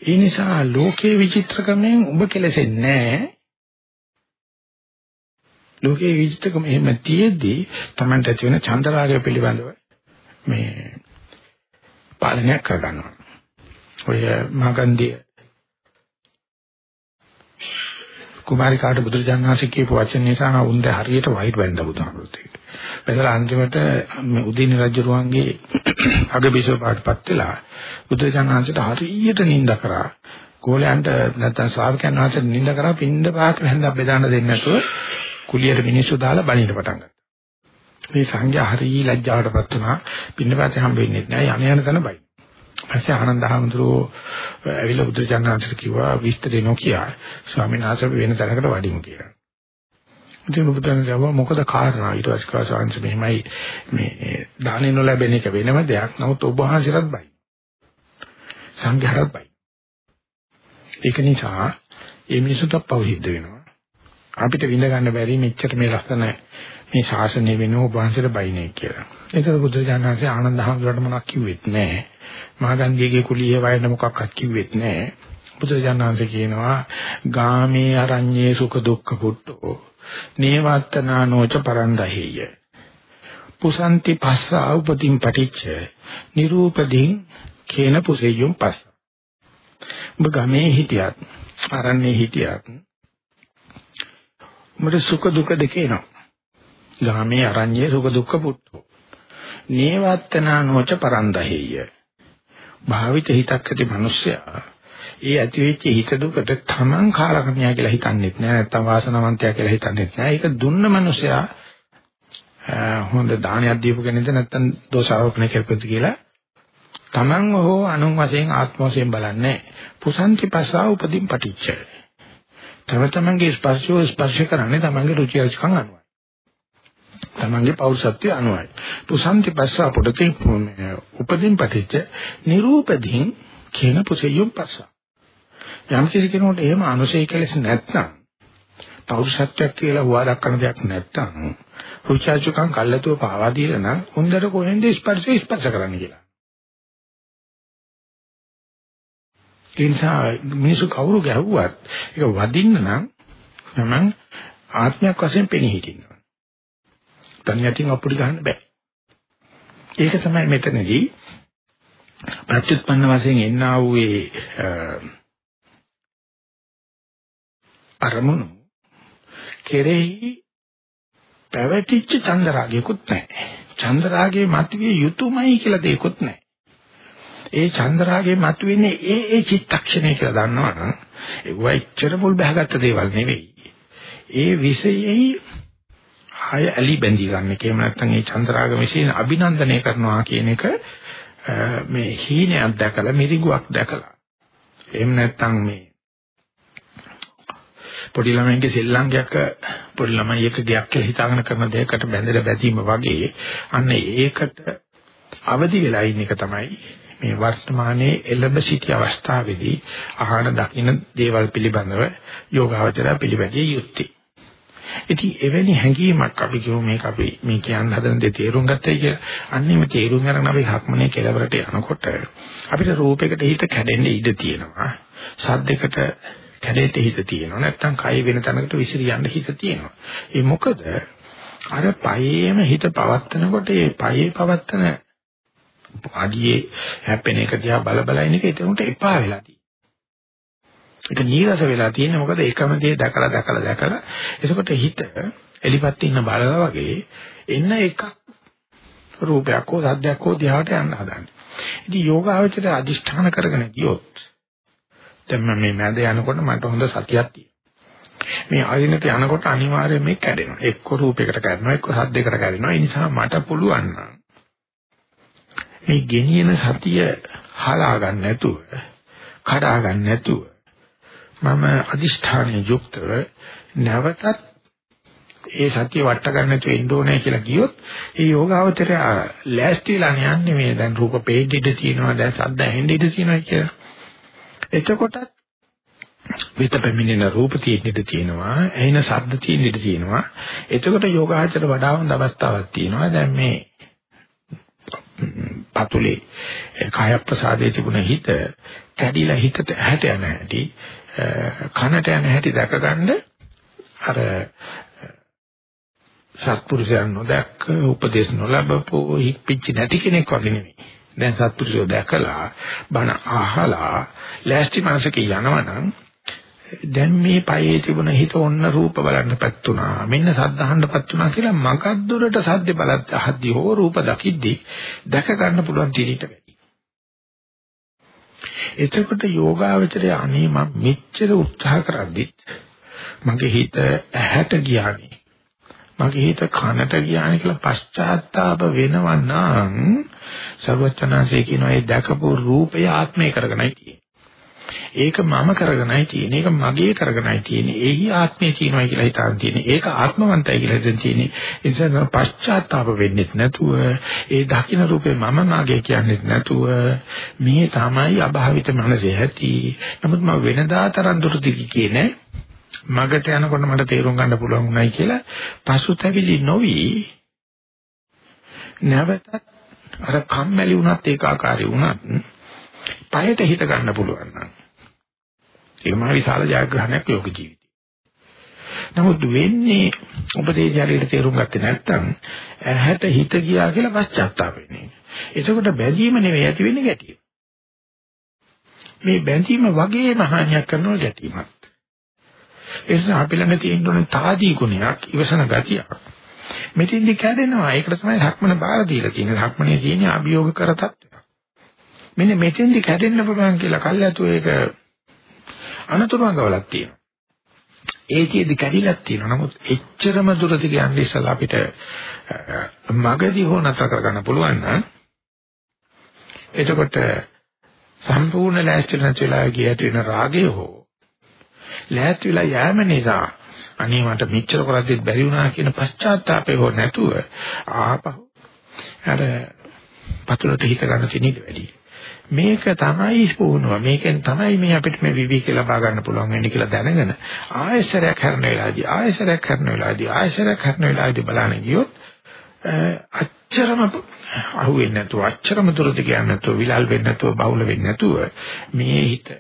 ඒ නිසා ලෝකේ විචිත්‍රකමෙන් ඔබ කෙලෙසෙන්නේ නැහැ. ලෝකේ විචිත්‍රකම එහෙම තියෙද්දී Tamanට ඇති වෙන චන්දරාගය පිළිබඳව මේ පාලනයක් කරගන්නවා. ඔය මාගන්දී කුමාරිකාට බුදුරජාණන් වහන්සේ කියපු වචන නිසා උන්ද හරියට වයිට් වෙන්න බුදුහාමුදුරුවෝ. එතන අන්තිමට මේ උදින රජුරුවන්ගේ අගබිසව පාටපත් වෙලා බුදුරජාණන් වහන්සේට හරියට නිඳ කරා. ගෝලයන්ට නැත්නම් ශ්‍රාවකයන් වහන්සේට නිඳ කරා පින්ඳ පාක හැන්දක් බෙදාන්න දෙන්නේ නැතුව කුලියට මිනිස්සු දාලා බණින්න පටන් ගත්තා. මේ සංඝයා හරිය ලැජ්ජාවටපත් වුණා. පින්ඳ පාතේ හම්බෙන්නේ නැහැ. යණ යන තැන බයි. ඊපස්සේ ආනන්ද හැමතුරෝ ඇවිල්ලා බුදුචානන්සට කිව්වා විස්තරේ නොකිය ස්වාමීන් වහන්සේ වෙන තැනකට වඩිමු කියලා. ඉතින් බුදුන් කියවා මොකද කාරණා ඊට පස්සේ කාසාංශ මෙහිමයි මේ දානෙ නොලැබෙන එක වෙනම දෙයක්. නමුත් ඔබ වහන්සේටත් බයි. සංඝයාටත් බයි. ඒක නිසා මේ මිනිසුන්ට පෞහිද්ද වෙනවා. අපිට විඳ ගන්න බැරි මෙච්චර මේ ලස්සන මේ ශාසනය වෙනව ඔබ වහන්සේට බයිනේ කියලා. ඒතර බුදුජානනාංශේ ආනන්ද හැමදෙරට මොනවක් කිව්වෙත් නැහැ. මහගන්ධියගේ කුලියේ වයන මොකක්වත් කිව්වෙත් නැහැ. බුදුජානනාංශේ කියනවා ගාමේ අරඤ්ඤේ සුඛ දුක්ඛ පුට්ටෝ නේවත්තනා නොච පරන්දහෙය. පුසන්ති පස්ස උපතින් පටිච්ච නිරූපදීන් කේන පුසෙය්‍යුම් පස්ස. ඔබ ගමේ හිටියත් අරන්නේ හිටියත් මට සුඛ දුක දෙක එනවා. ගාමේ අරඤ්ඤේ සුඛ දුක්ඛ පුට්ටෝ. නේවත්තනා නොච පරන්දහෙය. භාවිත හිතක් ඇති මිනිස්සයා ඒ ඇති වෙච්ච හිත දුකට තමන් කාලකමියා කියලා හිතන්නේත් නෑ නැත්තම් වාසනාවන්තයා කියලා හිතන්නේත් නෑ. ඒක දුන්න මනුස්සයා හොඳ දානයක් දීපු කෙනෙක්ද නැත්තම් දෝෂාරෝපණය කරපොත් කියලා තමන් හෝ අනුන් වශයෙන් ආත්ම වශයෙන් බලන්නේ පුසන්ති පසා උපදීන් පටිච්ච. තම තමන්ගේ ස්පර්ශය ස්පර්ශ කරන්නේ තමන්ගේ රුචි අරුචිකම් අනුවයි. තමන්ගේ පෞරුෂත්වයේ අනුවයි. පුසන්ති පස්ස අපොඩති උපදින් පටිච්ච. නිරූපදීන් කියන පුසෙයුම් පස්ස. යම් කිසි කෙනෙකුට එහෙම අනුශය කෙලෙස් නැත්නම් පෞරුෂත්වයක් කියලා හුවා දක්වන දෙයක් නැත්නම් රුචාචුකම් කල්ලාතුව පාවා දීලා නම් හොඳට කොහෙන්ද ස්පර්ශය ස්පර්ශ කරන්න කියලා. ඒ නිසා මිනිස්සු කවුරු ගැහුවත් ඒක වදින්න නම් තමන් ආත්මයක් වශයෙන් පෙනී හිටින්න ඕන. තනියටින් අපුඩි ගන්න බෑ. ඒක තමයි මෙතනදී ප්‍රත්‍යুৎপন্ন වශයෙන් එන්නා වූ අරමුණු කෙරෙහි පැවතිච්ච චන්දරාගයකුත් නැහැ. චන්දරාගයේ මතුවේ යුතුයමයි කියලා දෙයක්වත් නැහැ. ඒ චන්දරාගයේ මතුවෙන්නේ ඒ ඒ චිත්තක්ෂණය කියලා දන්නවනම් ඒව එච්චර මුල් බහගත්ත දේවල් නෙවෙයි. ඒ විෂයෙහි ආය ඇලි බැඳී ගන්න එක. එහෙම නැත්නම් ඒ චන්දරාග විශේෂ අභිනන්දනය කරනවා කියන එක මේ හීනයක් දැකලා මිරිගුවක් දැකලා. එහෙම නැත්නම් මේ පොඩි ළමයින්ගේ සෙල්ලංගයක් පොඩි ළමයි එක ගයක් කියලා හිතාගෙන කරන දෙයකට බැඳලා බැඳීම වගේ අන්න ඒකට අවදි වෙලා ඉන්න එක තමයි මේ වර්තමානයේ එළඹ සිටි අවස්ථාවේදී අහන දකින්න දේවල් පිළිබඳව යෝගාවචරය පිළිබැදිය යුත්තේ. ඉතින් එවැනි හැඟීමක් අපි කියමු මේක අපි මේ කියන්න හදන දේ තේරුම් ගත්තයි කියලා. අන්නේම තේරුම් ගන්න අපි හක්මනේ කෙලවරට යනකොට අපිට රූපයකට හිත කැඩෙන්න ඉඩ තියෙනවා. සද්දයකට කැඩෙට හිත තියෙනවා. නැත්තම් කය වෙන තැනකට විසිරියන්න හිත තියෙනවා. ඒ මොකද අර පයේම හිත පවත්නකොට ඒ පයේ පවත්න අඩියේ හැපෙන එක දිහා බල බල ඉන්න එක එතනට එපා වෙලා තියෙනවා. ඒක නීරස වෙලා තියෙන්නේ මොකද එකම දේ දැකලා දැකලා දැකලා එසකොට හිත එලිපත් ඉන්න බලලා වගේ එන්න එක රූපයක් හෝ සද්දයක් හෝ දිහාට යන්න හදන්නේ. ඉතින් යෝගාවචරය අදිෂ්ඨාන කරගෙන ගියොත් දැන් මම මේ මැද යනකොට මට හොඳ සතියක් තියෙනවා. මේ අරිනක යනකොට අනිවාර්යයෙන් මේ කැඩෙනවා. එක්ක රූපයකට කැඩෙනවා, එක්ක සද්දයකට කැඩෙනවා. ඒ නිසා මට පුළුවන් නම් මේ ගෙනියන සතිය හලා ගන්න නැතුව, කඩා ගන්න නැතුව මම අදිෂ්ඨානයේ යුක්තව නැවතත් ඒ සතිය වට ගන්න නැතුව ඉන්න ඕනේ කියලා කියොත් ඒ යෝගාවචරය ලෑස්තිලා යන්නේ මේ දැන් රූප පේන්න ඉඩ තියෙනවා දැන් සද්ද ඇහෙන්න ඉඩ තියෙනවා කියලා. එතකොටත් විත පැමිණෙන රූප තියෙන්නට තියෙනවා ඇහෙන ශබ්ද තියෙන්නට තියෙනවා. එතකොට යෝගාචර වඩා හොඳ අවස්ථාවක් තියෙනවා. දැන් මේ පතුලේ කාය ප්‍රසාදයේ තිබුණ හිත කැඩිලා හිතට ඇහැට යන හැටි කනට යන හැටි දැකගන්න අර සත්පුරුෂයන් නොදැක්ක උපදේශ නොලබපු හිප්පිච්ච නැති කෙනෙක් වගේ නෙමෙයි. දැන් සත්පුරුෂයෝ දැකලා බණ අහලා ලෑස්ති මාසක යනවනම් දැන් මේ පයේ තිබුණ හිත ඔන්න රූප බලන්න පැත්තුණා මෙන්න සද්ද අහන්නපත් උනා කියලා මගද්දොරට සද්ද බලත් අහද්දි හෝ රූප දකිද්දි දැක ගන්න පුළුවන් තීරීට වැඩි. එතකොට යෝගාවචරය අනේ මම මෙච්චර උත්සාහ කරද්දිත් මගේ හිත ඇහැට ගියානේ මගේ හිත කනට ගියානේ කියලා පශ්චාත්තාප වෙනවා නම් සර්වචනාසේ කියනවා ඒ දැකපු රූපය ආත්මය කරගෙනයි තියෙන්නේ. ඒක මම කරගෙනයි තියෙන්නේ. ඒක මගේ කරගෙනයි තියෙන්නේ. එහි ආත්මය තියෙනවා කියලා හිතාන තියෙන්නේ. ඒක ආත්මවන්තයි කියලා හිතන් තියෙන්නේ. ඒ නිසා පශ්චාත්තාප වෙන්නේ නැතුව ඒ දකින්න රූපේ මම මාගේ කියන්නේ නැතුව මේ තමයි අභාවිත මනසේ ඇති. නමුත් මම වෙනදා තරම් දුරට කියන්නේ මගට යනකොට මට තේරුම් ගන්න පුළුවන් උනායි කියලා පසුතැවිලි නොවි නැවතත් අර කම්මැලි වුණත් ඒකාකාරී වුණත් පයට හිත ගන්න පුළුවන් නම් ඒක මහ විශාල ජයග්‍රහණයක් යෝග ජීවිතේ. නමුත් වෙන්නේ උපදේශය හරියට තේරුම් ගත්තේ නැත්නම් ඇහැට හිත ගියා කියලා පශ්චාත්තාප වෙන්නේ. එතකොට බැඳීම නෙවෙයි ඇති වෙන්නේ ගැටීම. මේ බැඳීම වගේම හානියක් කරනවා ගැටීමක්. ඒ නිසා අපි ළඟ තියෙන ඕනේ තාදී ගුණයක් ඉවසන ගතියක්. මෙතින්දි කැඩෙනවා. ඒකට තමයි ධක්මන බාර දීලා තියෙන්නේ. ධක්මනේ තියෙන්නේ අභියෝග කර තත්ත්වයක්. මෙන්න මෙතෙන්දි කැඩෙන්න පුළුවන් කියලා කල්යතු ඒක අනතුරුංගවලක් තියෙනවා. ඒකෙදි කැඩිලක් තියෙනවා. නමුත් එච්චරම දුරට යන්නේ ඉස්සලා අපිට මගදී හෝ නැතර කරගන්න පුළුවන් නම් එතකොට සම්පූර්ණ ලෑස්ති නැති වෙලා ගිය ඇති වෙන රාගය හෝ ලෑස්ති වෙලා යෑම නිසා අනේ මට මෙච්චර කරද්දිත් බැරි වුණා කියන පශ්චාත්තාපය හෝ නැතුව ආපහු අර පතුලට හිත ගන්න තියෙන වැඩි. මේක තමයි පුහුණුව. මේකෙන් තමයි මේ අපිට මේ විවිධ ලබා ගන්න පුළුවන් වෙන්නේ කියලා දැනගෙන ආයසරයක් කරන වෙලාවදී ආයසරයක් කරන වෙලාවදී ආයසරයක් කරන වෙලාවදී බලන්න ගියොත් අච්චරම අහුවෙන්නේ නැතුව අච්චරම දුරට කියන්නේ නැතුව විලල් වෙන්නේ නැතුව බහුල වෙන්නේ නැතුව මේ හිත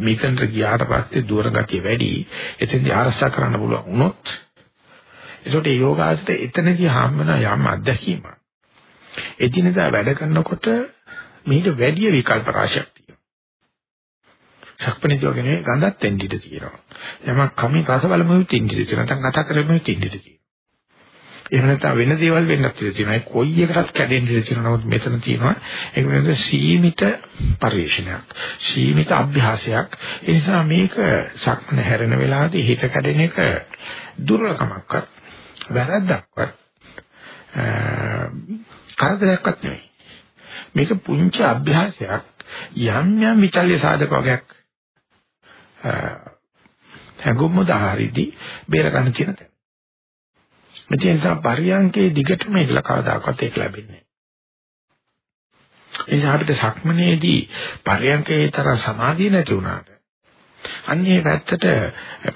මෙතනට ගියාට පස්සේ දුර ගතිය වැඩි එතෙන්දී ආරක්ෂා කරන්න පුළුවන් වුණොත් ඒකට යෝගාසයට එතනදී හම් වෙන යම් අත්දැකීමක් එදිනදා වැඩ කරනකොට මේක වැඩි විකල්ප රාශියක් තියෙනවා. සක්පනිතෝ කියන්නේ ගඳක් දෙන්න ඉඩ තියෙනවා. යමක් කමින් රස බලමුත් ඉන්න ඉඩ තියෙනවා. නැත්නම් කතා කරමුත් ඉන්න ඉඩ තියෙනවා. එහෙම නැත්නම් වෙන දේවල් වෙන්නත් ඉඩ තියෙනවා. කොයි එකටත් කැඩෙන්න ඉඩ තියෙනවා. නමුත් මෙතන තියෙනවා ඒක වෙනද සීමිත පරිශ්‍රණයක්. සීමිත අභ්‍යාසයක්. ඒ නිසා මේක සක්මන හැරෙන වෙලාවදී හිත කැඩෙන එක දුර්ලභමක්වත් වැරද්දක්වත් කරදරයක්වත් නෙවෙයි. මේක පුංචි අභ්‍යාසයක් යම් යම් විචල්්‍ය සාධක වගේක් හැඟුම් උදාහරිදී බේර ගන්න කියන තැන. මේ නිසා පරියන්කේ දිගටම ඉట్లా කවදාකවත් ඒක ලැබෙන්නේ නැහැ. ඒ නිසා අපිට සක්මනේදී පරියන්කේ තරම් සමාධිය නැති වුණාට අන්නේ පැත්තට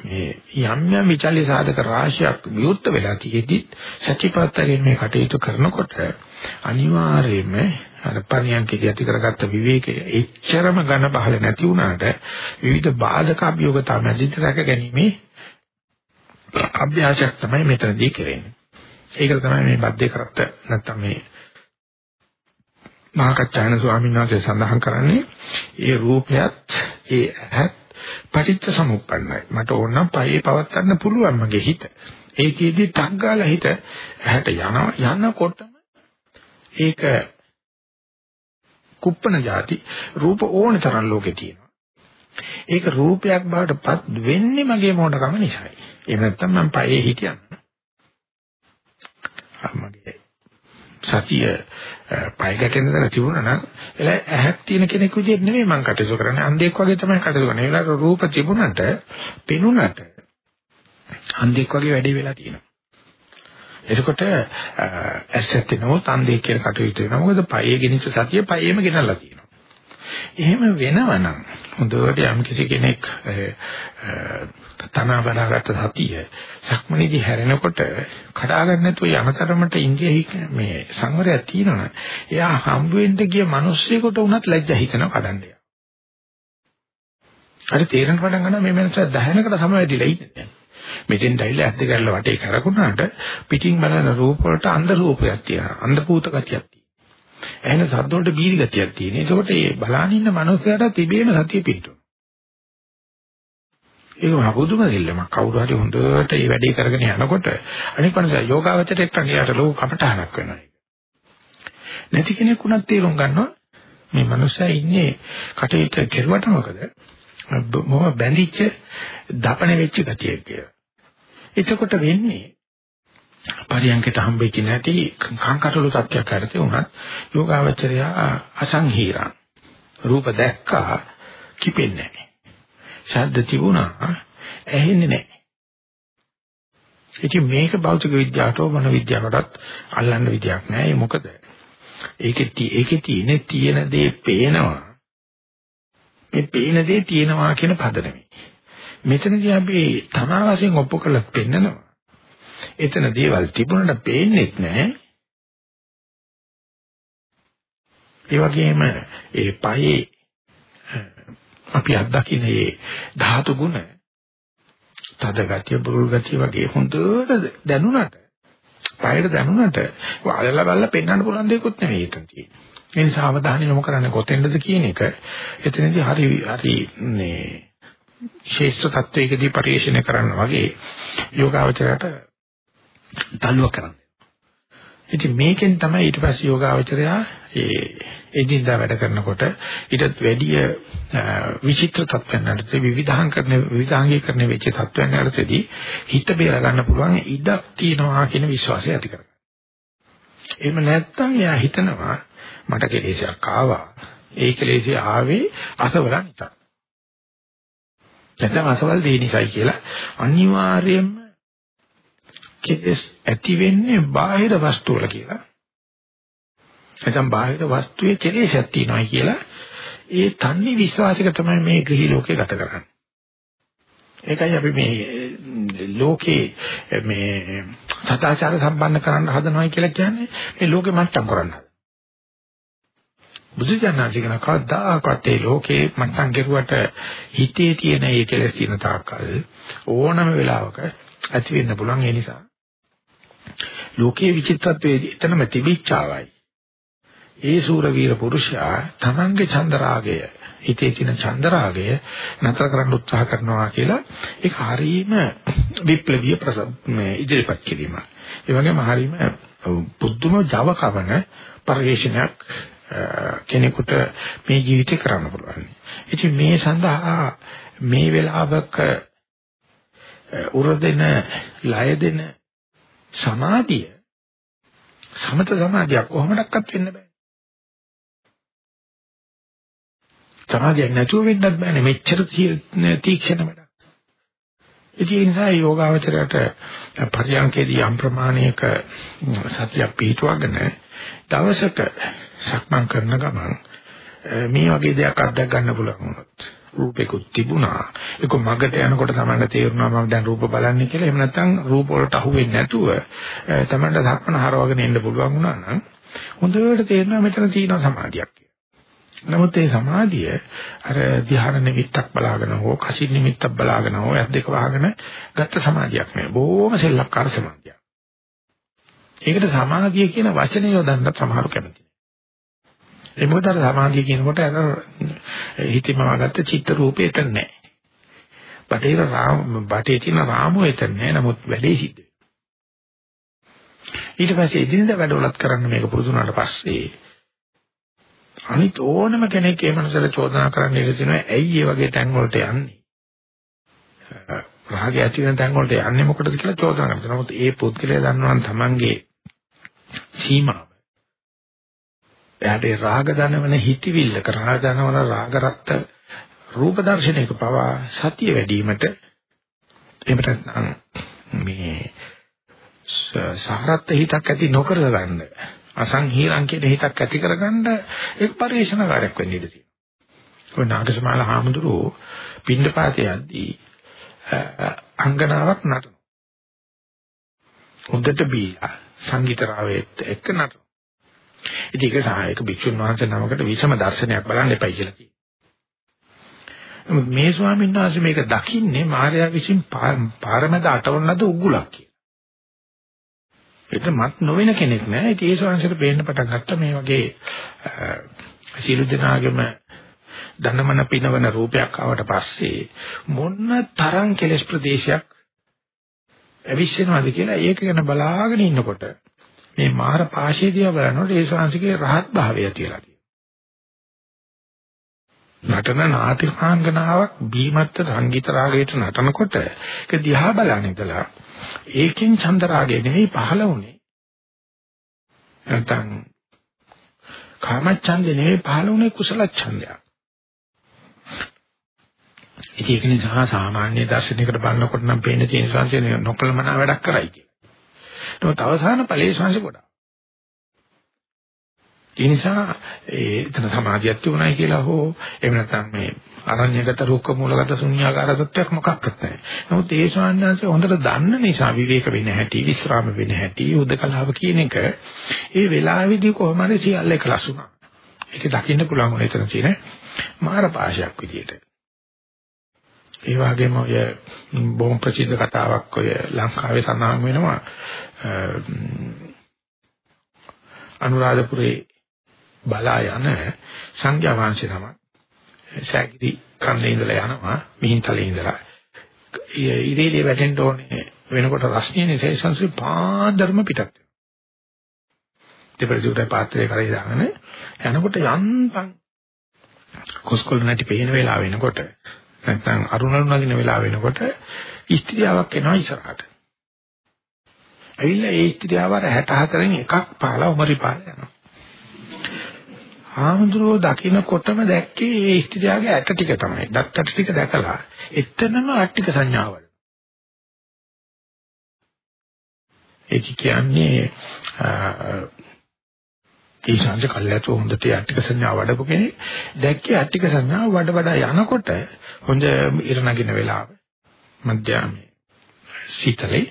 මේ යම් යම් විචල්්‍ය සාධක රාශියක් විවුර්ත වෙලා තියෙද්දි සත්‍යපත්තයෙන් මේ කටයුතු කරනකොට අනිවාර්යයෙන්ම අර පරියන්කේදී ඇති කරගත්ත විවේකය එච්චරම ඝන බහල නැති වුණාට විවිධ බාධක අභියෝගතා මැදින් රැක ගැනීම අභ්‍යාසයක් තමයි මෙතනදී කරන්නේ. ඒක තමයි මේ බද්දේ කරත්ත නැත්තම් මේ මහකච්චායන ස්වාමීන් වහන්සේ සඳහන් කරන්නේ ඒ රූපයත් ඒ ඇහත් පටිච්ච සමුප්පන්නයි. මට ඕන නම් පයේ පවත්වන්න පුළුවන් මගේ හිත. ඒකෙදි ටක් ගාලා හිත ඇහැට යනවා යනකොටම ඒක කුප්පන જાති රූප ඕන තරම් ලෝකේ තියෙනවා. ඒක රූපයක් බවට පත් වෙන්නේ මගේ මොඩකම නිසායි. එහෙම නැත්නම් මම පයේ හිටියන්න. මගේ සතිය පය ගැටෙන දර තිබුණා නම් එලා ඇහක් තියෙන කෙනෙක් විදිහට නෙමෙයි මම කටයුතු කරන්නේ අන්ධෙක් වගේ තමයි කටයුතු කරන්නේ. ඒලාට රූප තිබුණට පෙනුනට අන්ධෙක් වගේ වැඩේ වෙලා තියෙනවා. එතකොට ඇසෙත් නෝත් අන්ධෙක් කියලා කටයුතු වෙනවා. මොකද පයේ ගෙනිච්ච සතිය පයේම ගෙනල්ලා තියෙනවා. එහෙම වෙනවනම් හොඳට යම් කිසි කෙනෙක් තනවා බලාගත්ත සතිය සක්මණේදී හැරෙනකොට කඩා ගන්න නැතුව යමතරමට ඉන්දිය මේ සංවරයක් තියෙනවනේ එයා හම්බ වෙන්න ගිය මිනිස්සෙකුට උනත් ලැජ්ජා හිතනවා කඩන්නේ. අර තේරෙන පටන් ගන්නවා මේ මනස දහනකට සමවැදිලා ඉන්නේ. මෙතෙන් දැයිලා ඇද්ද කරලා වටේ කරකුණාට පිටින් බලන රූප වලට අන්ධ රූපයක් තියෙනවා. අන්ධ පූත ගතියක් තියෙනවා. එහෙනම් සද්ද වලට බීරි ගතියක් තියෙනවා. ඒකෝට මේ බලාන ඉන්න මනුස්සයාට තිබේම සතිය පිටු. ඒක මහබුදුම දෙල්ලම කවුරු හරි හොඳට මේ වැඩේ කරගෙන යනකොට අනික මනස යෝගාවචරයට එක්කන් ලෝක කපටහනක් වෙනවා. නැති කෙනෙක් උනත් තේරුම් ගන්නවා මේ මනුස්සයා ඉන්නේ කටේට කෙරුවට මොකද? මොම බැඳිච්ච දපණ වෙච්ච ගතියක් කියලා. එතකොට වෙන්නේ පරියන්කට හම්බෙච්ච නැති කංකටළු තත්ත්වයක් හරිතේ උනත් යෝගාවචරය අසංහීරං රූප දැක්කා කිපෙන්නේ නැහැ. ශබ්ද තිබුණා ඇහෙන්නේ නැහැ. ඉතින් මේක භෞතික විද්‍යාවට මොන විද්‍යාවකටත් අල්ලන්න විදියක් නැහැ. ඒ මොකද ඒකේ ඒකේ තියෙන තියෙන දේ පේනවා. මේ පේන දේ තියෙනවා කියන පදනමයි. මෙතනදී අපි තමා වශයෙන් ඔප්පු කරලා පෙන්නනවා. එතන දේවල් තිබුණාට පේන්නේත් නැහැ. ඒ වගේම ඒ පයේ අපි අත්දකින්නේ මේ ධාතු ගුණ තද ගතිය බුරුල් ගතිය වගේ හොඳට දැනුණාට පයර දැනුණාට වලලා බලලා පෙන්වන්න පුළුවන් දෙයක්වත් නෙවෙයි එතන තියෙන්නේ. ඒ නිසා අවධානය යොමු කරන්නේ කොතෙන්ද කියන එක එතනදී හරි හරි මේ ශේෂ්ඨ තත්වයකදී පරිශීලනය කරන්න වගේ යෝගාවචරයට තල්ලුව කරන්නේ. ඉතින් මේකෙන් තමයි ඊට පස්සේ යෝගාවචරයා ඒ එදින්දා වැඩ කරනකොට ඊටත් වැඩිය විචිත්‍ර තත්ත්වයන් යටතේ විවිධාංකරණ විවිධාංගීකරණ වෙච්ච තත්ත්වයන් යටතේදී හිත බේර ගන්න පුළුවන් ඉඩක් තියෙනවා කියන විශ්වාසය ඇති කරගන්න. එහෙම නැත්නම් එයා හිතනවා මට කෙලෙසයක් ආවා. ඒ කෙලෙසිය ආවේ අසවල නිසා. නැත්නම් අසවල් දේ නිසායි කියලා අනිවාර්යයෙන්ම කෙලස් ඇති වෙන්නේ බාහිර වස්තු වල කියලා. නැත්නම් බාහිර වස්තුවේ කෙලෙසක් තියෙනවා කියලා ඒ තන්නේ විශ්වාසික තමයි මේ ගෘහි ලෝකේ ගත කරන්නේ. ඒකයි අපි මේ ලෝකේ මේ සදාචාර සම්පන්න කරන්න හදනවා කියලා කියන්නේ මේ ලෝකෙ මට්ටම් කරන්න. බුදුජානනාංශිකන කවදාකවත් ඒ ලෝකේ මට්ටම් කෙරුවට හිතේ තියෙන ඒ කෙලෙස් තියෙන තාක්කල් ඕනම වෙලාවක ඇති වෙන්න පුළුවන් ඒ නිසා ලෝකයේ විචිත්තත්වයේ එතනම තිබිච්චාවයි ඒ සූර වීර පුරුෂයා තමන්ගේ චන්දරාගය හිතේ තියෙන චන්දරාගය නතර කරන්න උත්සාහ කරනවා කියලා ඒක හරීම විප්ලවීය ඉදිරිපත් කිරීමක්. ඒ වගේම හරීම පුදුම Java කවන පරිශ්‍රණයක් කෙනෙකුට මේ ජීවිතේ කරන්න පුළුවන්. ඉතින් මේ සඳහා මේ වෙලාවක උරදෙන ලය දෙන සමාධිය සමත සමාධියක් කොහොමඩක්වත් වෙන්න බෑ. සමාධියක් නැතුව වෙන්නත් බෑනේ. මෙච්චර තීක්ෂණ වැඩ. ඒ නිසා යෝගාවචරයට පරියන්කේදී යම් ප්‍රමාණයක සතියක් පිටවගෙන දවසක සක්මන් කරන ගමන් මේ වගේ දෙයක් අත්දැක ගන්න පුළුවන් වුණොත් රූපේකුත් තිබුණා. ඒක මගට යනකොට තමයි තේරුණා මම දැන් රූප බලන්නේ කියලා. එහෙම නැත්නම් රූප වලට අහු වෙන්නේ නැතුව තමයි ධක්මන හරවගෙන එන්න පුළුවන් වුණා නම් හොඳට තේරෙනවා මෙතන තියෙන සමාධියක්. නමුත් ඒ සමාධිය අර ධ්‍යාන නිමිත්තක් බලාගෙන හෝ කසින් නිමිත්තක් බලාගෙන හෝ ඇස් දෙක වහගෙන ගත්ත සමාධියක් නෙවෙයි. බොහොම සෙල්ලක්කාර සමාධියක්. ඒකට සමාධිය කියන වචනේ යොදන්න සමහරු කැමති නැහැ. ඒ මොකද අර සමාධිය කියනකොට අර හිතේම වගත්ත චිත්ත රූපේ එතන නැහැ. බටේර රාම බටේ තියෙන රාමුව එතන නැහැ. නමුත් වැඩේ සිද්ධ ඊට පස්සේ එදිනදා වැඩවලත් කරන්න මේක පුරුදු වුණාට පස්සේ අනිත් ඕනම කෙනෙක් ඒ මනසට චෝදනා කරන්න ඉඩ තියෙනවා. ඇයි ඒ වගේ තැන් වලට යන්නේ? රාගය ඇති වෙන තැන් වලට යන්නේ මොකටද කියලා චෝදනා කරනවා. නමුත් ඒ පුද්ගලයා දන්නවා තමන්ගේ සීමාව. එයාට රාග දනවන හිතවිල්ලක රාග දනවන රාග රක්ත රූප දර්ශනයක පවා සතිය වැඩිවීමට එහෙම නැත්නම් මේ සහරත් හිතක් ඇති නොකර ගන්න අසංහීරං කියන හිතක් ඇති කරගන්න ඒක පරිශනාකාරයක් වෙන්න ඉඩ තියෙනවා. ඔය නාගසමාල හාමුදුරුවෝ පින්නපාතේ යද්දී අංගනාවක් නටනවා. හොඳට බීලා සංගීතරාවෙත් එක්ක නටනවා. ඉතින් ඒක සහායක භික්ෂුන් වහන්සේ නමකට විසම දර්ශනයක් බලන්න එපයි කියලා කිව්වා. මේ ස්වාමීන් වහන්සේ මේක දකින්නේ මාර්යා විසින් පාරමෙද අටවන ලද උගුලක් කියලා. ඒක මත් නොවන කෙනෙක් නෑ. ඉතින් ඒ ශාංශයට පේන්න පටන් ගත්තා මේ වගේ සීළු දෙනාගේම ධනමන පිනවන රූපයක් ආවට පස්සේ මොන තරම් කෙලස් ප්‍රදේශයක් ඇවිස්සෙනවද කියලා ඒක ගැන බලාගෙන ඉන්නකොට මේ මාර පාශේදියා බලනකොට ඒ ශාංශිකේ රහත් භාවය කියලා නටන නාටිකාංගනාවක් බීමත්ත සංගීත රාගයට නටනකොට ඒක දිහා බලන ඉඳලා ඒකෙන් චන්ද රාගය නෙවෙයි පහළ වුනේ. නැත්නම් කාමච්ඡන්දේ නෙවෙයි පහළ වුනේ කුසල ඡන්දයක්. ඒක නිසා සාමාන්‍ය දර්ශනයකට බලනකොට නම් පේන තියෙන සංසිඳන නොකලමන වැඩක් කරයි කියලා. නමුත් අවසාන ඵලයේ සංසිඳ කොට. ඒ නිසා ඒ එතන සමාධියක් තිබුණයි කියලා හෝ එහෙම නැත්නම් මේ අරණ්‍යගත රුක්ක මූලගත ශුන්‍යාකාර සත්‍යයක් මොකක්වත් නැහැ. නමුත් ඒ ශාන්‍යංශය හොඳට දන්න නිසා විවේක වෙන්න හැටි, විස්රාම වෙන්න හැටි, උදකලාව කියන එක ඒ වෙලාවේදී කොහොම හරි සියල්ල එකලස් වුණා. ඒක දකින්න පුළුවන් වුණේ එතන තියෙන මාර පාශයක් විදියට. ඒ වගේම ඔය බොහොම ප්‍රසිද්ධ කතාවක් ඔය ලංකාවේ සඳහන් වෙනවා අනුරාධපුරේ බලා යන සංඝයා වහන්සේ තමයි සෑගිරි කන්නේ ඉඳලා යනවා මිහින්තලේ ඉඳලා ඉරේලිය වැටෙන්න ඕනේ වෙනකොට රස්නියනේ සේසන්සි පාදර්ම පිටත් දෙපරිසුට පාත්‍රය කරේ දාගෙන යනකොට යන්තම් කොස්කොල් නැටි පේන වෙලාව වෙනකොට නැත්නම් අරුණලු නගින වෙලාව වෙනකොට ස්ත්‍රියාවක් එනවා ඉස්සරහට. ඇවිල්ලා ඒ ස්ත්‍රියව 64න් එකක් පාලා උමරි පාලා යනවා. ආමඳුරෝ දකින්නකොටම දැක්කේ ඒ ස්ත්‍රියගේ ඇට ටික තමයි. දත් ඇට ටික දැකලා එතනම අට්ටික සංඥාවල්. ඒක කියන්නේ ඒ ශාංශ කල්යතු හොඳට යට්ටික සංඥා වඩපු කෙනෙක් දැක්කේ යට්ටික සංඥා වඩ වඩා යනකොට හොඳ ඉර නගින වෙලාව මධ්‍යමයේ සීතලේ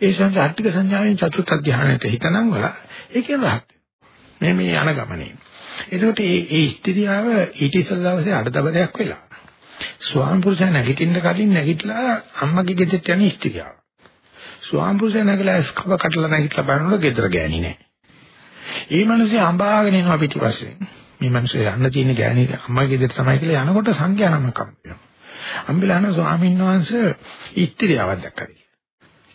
ඒ ශාංශ යට්ටික සංඥාවෙන් චතුර්ථ ධානයට හිතනම් වල ඒකේ රහත් මේ මේ යන ගමනේ එතකොට මේ ඒ ස්ත්‍රියව ඊට ඉස්සෙල්ලා දවසේ අඩදබරයක් වෙලා ස්වාම පුරුෂයා නැගිටින්න කලින් නැගිටලා අම්මගේ ගෙදරට යන ස්ත්‍රියව ස්වාම පුරුෂයා නැගලා ස්කව කටලා නැගිටලා බලනකොට ගෙදර ගෑණි නෑ ඒ මිනිස්සේ අඹාගෙන එනවා පිටිපස්සේ. මේ මිනිස්සේ යන්න තියෙන ගෑණි අම්මගේ ගෙදර තමයි කියලා යනකොට සංඥා නමක් හම්බෙනවා. අම්බිලාන ස්වාමීන් වහන්සේ ඉස්ත්‍රියාවක් දැක්කද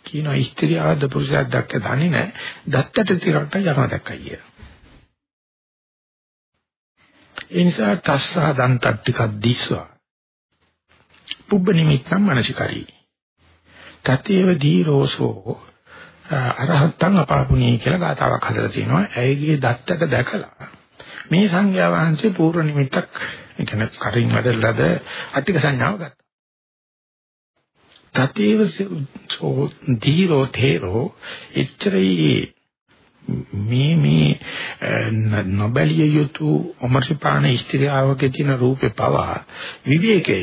කියනවා ඉස්ත්‍රියාවක්ද පුරුෂයාවක් දැක්ක දන්නේ නැහැ. දත්තට තිරකට යනවා දැක්කයි කියලා. ඒ නිසා තස්සා දන්තත් ටිකක් දිස්වා. පුබ්බ නිමිත්තම් මනසිකරී. තතේව දීරෝසෝ අරහත්තන් අපාපුණී කියලා ගාතාවක් හදලා තිනවා. ඇයිගේ දත්තක දැකලා මේ සංඥා වහන්සේ පූර්ව නිමිත්තක් ඒ කියන්නේ කරින් වැඩලද අට්ටික සංඥාව ගත්තා. තතේව සෝ දීරෝ තේරෝ එච්චරයි මේ මේ නොබැලිය යුතු අමර්ෂපාන ස්ත්‍රියාවගේ තියෙන රූපේ පවා විවේකය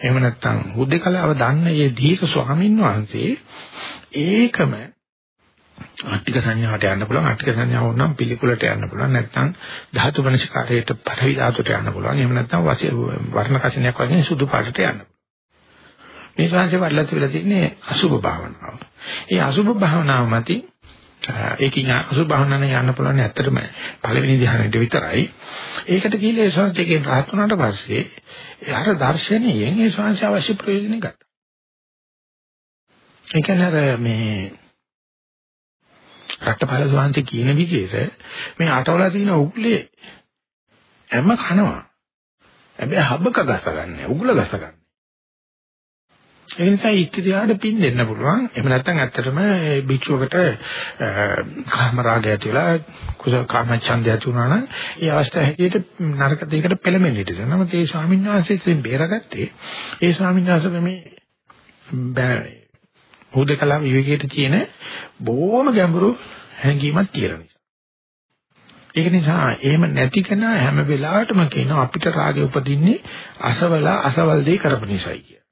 එහෙම නැත්නම් හුදේකලාව දන්න මේ දීක ස්වාමීන් වහන්සේ ඒකම ආර්ථික සංඥාවට යන්න පුළුවන් ආර්ථික සංඥාව වුණාම පිළිකුලට යන්න පුළුවන් නැත්නම් ධාතු මනසිකාරයට පරිවි ධාතුට යන්න පුළුවන් එහෙම නැත්නම් වාසිය වර්ණ කසිනියක් වගේ සුදු පාටට යන්න මේ ශාංශය වඩලා තිබිලා තින්නේ අසුභ භාවනාව. ඒ අසුභ භාවනාව මතින් ඒකින් අසුභ භාවනාවේ යන්න පුළුවන් ඇත්තටම පළවෙනි ධ්‍යානෙට විතරයි. ඒකට ගිහිල්ලා ඒ ශාංශයෙන් රහත් වුණාට පස්සේ අර දර්ශනීයෙන් ඒ ශාංශ අවශ්‍ය ප්‍රයෝජනෙ ගත්තා. ඒ කියන්නේ මේ රට්ටපාල ස්වාමීන් කියන විදිහට මේ අටවලා තියෙන උගුලේ හැම කනවා. හැබැයි හබක ගස ගන්න, උගුල ගස ගන්න. ඒ නිසා ඉත්‍ත්‍යාට පින් දෙන්න පුළුවන්. එහෙම නැත්නම් ඇත්තටම භික්ෂුවකට කාම රාගය ඇති වෙලා කුසල කාම ඡන්දය ඇති වුණා නම් ඒ අවස්ථාව හැටියට නරක දෙයකට පෙළඹෙන්න ඉඩ තියෙනවා. නමුත් ඒ ස්වාමීන් වහන්සේ ඉතින් බේරගත්තේ ඒ ස්වාමීන් වහන්සේ මේ හුදකලා විවේකයට තියෙන බොහොම ගැඹුරු හැඟීමක් තියෙන නිසා. ඒක නිසා එහෙම නැති කෙනා හැම වෙලාවටම කියනවා අපිට රාගය උපදින්නේ අසවල අසවල් දේ කරපු නිසායි කියලා.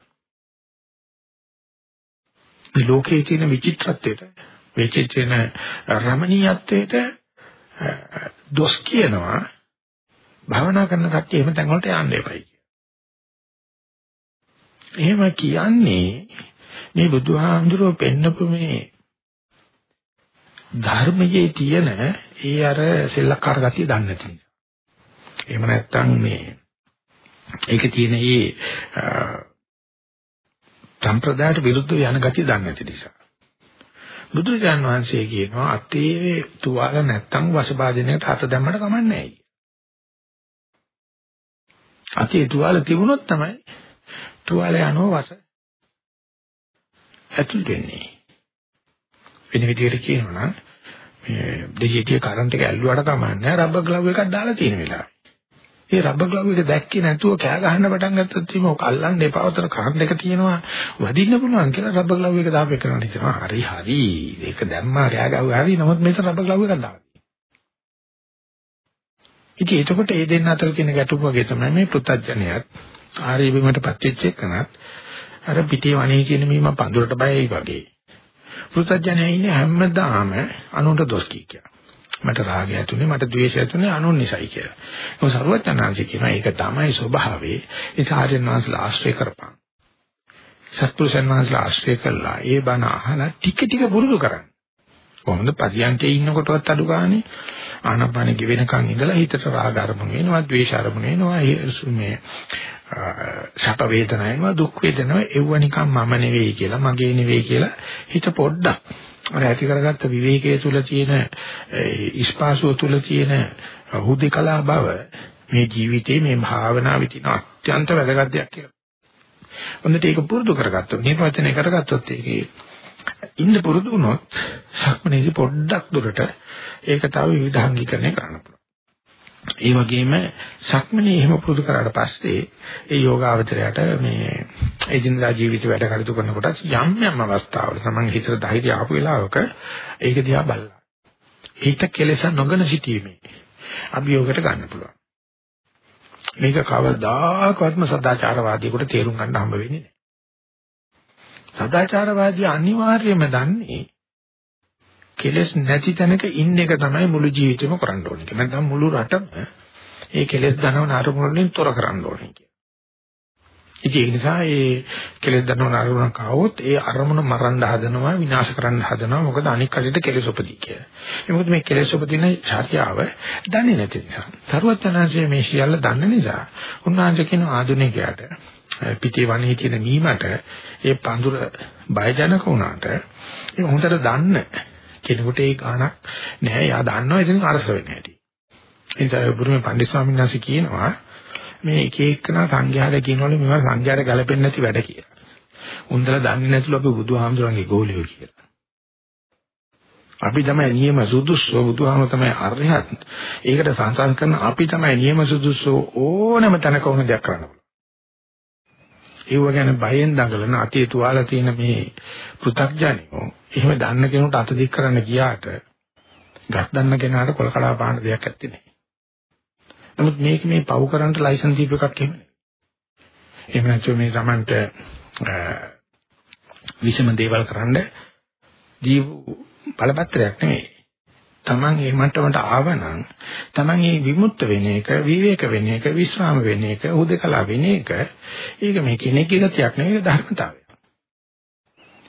මේ ලෝකයේ තියෙන විචිත්‍රත්වයට, මේකේ තියෙන රමණීයත්වයට දොස් කියනවා භවනා කරන කට්ටිය එහෙම තැන් වලට යන්න එපයි කියලා. එහෙම කියන්නේ මේ බුදුහාමුදුරුවෝ පෙන්නපු මේ ධර්මයේ තියෙන ඒ අර සෙල්ලක්කාර ගතිය දන්නේ නැති නිසා. එහෙම නැත්නම් මේ ඒකේ තියෙන ඒ සම්ප්‍රදායට විරුද්ධව යන ගතිය දන්නේ නැති නිසා. බුදුරජාන් වහන්සේ කියනවා අතේ තුවාල නැත්තම් වසභාජනයට හත දැම්මට කමන්නේ නැහැ. අතේ තුවාල තිබුණොත් තමයි තුවාල යනවා වස ඇතුල් වෙන්නේ. වෙන විදිහට කියනවා නම් මේ දෙහිටිය කරන්ට් එක ඇල්ලුවාට කමන්නේ රබර් ග්ලව් එකක් දාලා තියෙන වෙලාවේ. ඒ රබර් ග්ලව් එක දැක්කේ නැතුව කෑ ගහන්න පටන් ගත්තොත් ඉතින් ඔක අල්ලන්න එපා. උතර කරන්ට් එක තියෙනවා වදින්න පුළුවන් කියලා රබර් ග්ලව් එක දාපේ කරනවා හිතනවා. හරි හරි. ඒක දැම්මා කෑ ගහුවා හරි. නමුත් මේක රබර් ග්ලව් එකක් දාලා. ඉතින් එතකොට මේ දෙන්න අතර තියෙන ගැටුම වගේ තමයි මේ පුත්තජනයත් ආර්ය බිමටපත් වෙච්ච එකනත් අර පිටේ වනේ කියන මීම පඳුරට බයයි වගේ. පුත්තජනයා ඉන්නේ හැමදාම අනුන්ට දොස් කිය. මට රාගය ඇතුනේ මට ද්වේෂය ඇතුනේ අනුන් නිසයි කියලා. ඒක සර්වඥාන්සේ කියනවා ඒක තමයි ස්වභාවය. ඒ සාරයන් වහන්සේලා ආශ්‍රය කරපන්. සත්පුරුෂයන් වහන්සේලා ආශ්‍රය කළා. ඒ බණ අහලා ටික ටික පුරුදු කරන්න. කොහොමද පරියන්කේ ඉන්නකොටවත් අඩු ගානේ ආනපාන ගෙවෙනකන් ඉඳලා හිතට රාග අරමුණු වෙනවා, ද්වේෂ අරමුණු වෙනවා, මේ සැප වේදනා එනවා, දුක් වේදනා එව්ව නිකන් මම නෙවෙයි කියලා, මගේ නෙවෙයි කියලා හිත පොඩ්ඩක් අර ඇති කරගත්ත විවේකයේ තුල තියෙන ඉස්පාසුව තුල තියෙන හුදේකලා බව මේ ජීවිතේ මේ භාවනාවේ තියෙන අත්‍යන්ත වැදගත් දෙයක් කියලා. හොඳට ඒක පුරුදු කරගත්තොත්, නිර්වචනය කරගත්තොත් ඒකේ ඉන්න පුරුදු වුණොත් සක්මනේදී පොඩ්ඩක් දුරට ඒක තව විවිධාංගීකරණය කරන්න පුළුවන්. ඒ වගේම සක්මනේ එහෙම පුරුදු කරාට පස්සේ ඒ යෝගාවචරයට මේ එදිනදා ජීවිත වැඩ කටයුතු කරනකොට යම් යම් අවස්ථාවල තමයි හිතට ධෛර්යය ආපු වෙලාවක ඒක දිහා බලලා. හිත කෙලෙස නොගන සිටීමේ අභියෝගයට ගන්න පුළුවන්. මේක කවදාකවත්ම සදාචාරවාදියෙකුට තේරුම් ගන්න හම්බ වෙන්නේ නැහැ. සදාචාරවාදී අනිවාර්යයෙන්ම දන්නේ කෙලස් නැති තැනක ඉන්න එක තමයි මුළු ජීවිතේම කරන්න ඕනේ. නැත්නම් මුළු රටම ඒ කෙලස් දනවන අරමුණෙන් තොර කරන්න ඕනේ කියලා. ඉතින් ඒ නිසා ඒ කෙලෙස් දනවන අරමුණක් ආවොත් ඒ අරමුණ මරන්න හදනවා විනාශ කරන්න හදනවා මොකද අනික් කලිට කෙලෙස් උපදී කියලා. ඒ මොකද මේ කෙලෙස් උපදින ශාතියාව දන්නේ නැති නිසා. තරුවචනාංශයේ මේ සියල්ල දන්න නිසා උන්වහන්සේ කියන ආධුනිකයාට පිටේ වනේ තියෙන මීමට ඒ පඳුර බයජනක වුණාට ඒ හොඳට දන්න කෙනෙකුට ඒ ගාණක් නැහැ. යා දන්නවා ඉතින් අරස වෙන්නේ නැහැටි. ඒ නිසා බුදුමේ පණ්ඩිත ස්වාමීන් වහන්සේ කියනවා මේ එක එකනා සංඝයාට කියනවලු මේවා සංඝයාට ගැලපෙන්නේ නැති වැඩ කියලා. උන්දලා දන්නේ නැතිලු අපි බුදුහාමුදුරන්ගේ ගෝලියෝ කියලා. අපි තමයි නියම සුදුසු බුදුහාම තමයි අරහත්. ඒකට සංසං කරන අපි තමයි නියම සුදුසු ඕනම තැනක වුණ දෙයක් කරන්න පුළුවන්. ඒව ගැන බයෙන් දඟලන අතේ තුවාල තියෙන මේ පෘථග්ජනියෝ එහෙම දන්න කෙනෙකුට අත දික් කරන්න ගියාට ගස් දන්න කෙනාට කොල කඩා පාන දෙයක් ඇත්තේ නැහැ. නමුත් මේක මේ පව් කරන්න ලයිසන් දීප එකක් එහෙම නෙවෙයි. එහෙම නැත්නම් මේ Tamanට විසම දේවල් කරන්න දීප බලපත්‍රයක් නෙවෙයි. Taman මේ මට්ටමට ආවනම් Taman මේ විමුක්ත වෙන එක, විවේක වෙන එක, විශ්‍රාම වෙන එක, උදකලා වෙන එක ඒක මේ කෙනෙක්ගේ ගතියක් නෙවෙයි ධර්මතාවය.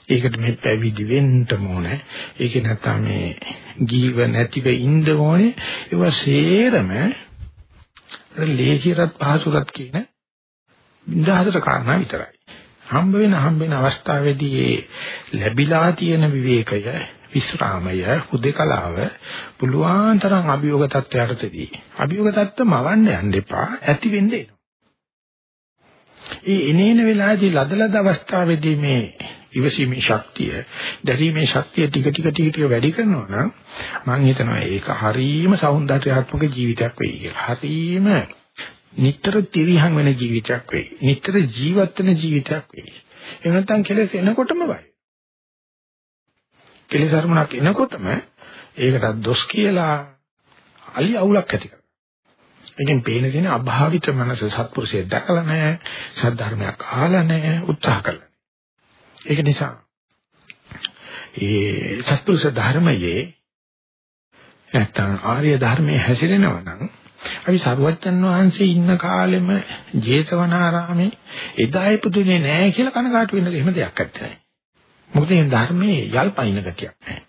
ඒකට මේ පැවිදි වෙන්න ඕනේ. ඒක නැත්නම් මේ ජීව නැතිව ඉන්න ඕනේ. ඒවා සේරම ලේසියටත් පහසුරත් කියන බින්දහතර කාරණා විතරයි. හම්බ වෙන හම්බ වෙන අවස්ථාවේදී ඒ ලැබිලා තියෙන විවේකය, විස්රාමය හුදේකලාව පුළුවන් තරම් අභියෝග තත්ත්වයටදී අභියෝග තත්ත්ව මවන්න යන්න එපා ඇති වෙන්නේ ඒ එනේන වෙලාවේදී ලදලද අවස්ථාවේදී මේ ඉවසීමේ ශක්තිය, දැරීමේ ශක්තිය ටික ටික ටික ටික වැඩි කරනවා නම් මම හිතනවා ඒක හරීම సౌందర్యාත්මක ජීවිතයක් වෙයි කියලා. හරීම නිතර තිරිහන් වෙන ජීවිතයක් වෙයි. නිතර ජීවත් වෙන ජීවිතයක් වෙයි. එහෙම නැත්නම් කෙලෙස් එනකොටම බයි. කෙලෙස් අරමුණක් එනකොටම ඒකට දොස් කියලා අලි අවුලක් ඇති කරනවා. එකෙන් පේන තියෙන අභාවිත මනස සත්පුරුෂය දැකලා නැහැ, සද්ධර්මයක් අහලා නැහැ, උත්සාහ කළා. ඒක නිසා ඒ සත්පුරුෂ ධර්මයේ නැත්තම් ආර්ය ධර්මයේ හැසිරෙනවා නම් අපි සරුවච්චන් වහන්සේ ඉන්න කාලෙම ජේතවනාරාමේ එදා ඉපදුනේ නැහැ කියලා කනකාටු වෙන්න එහෙම දෙයක් නැහැ. මොකද මේ ධර්මයේ යල්පයින් ගතියක් නැහැ.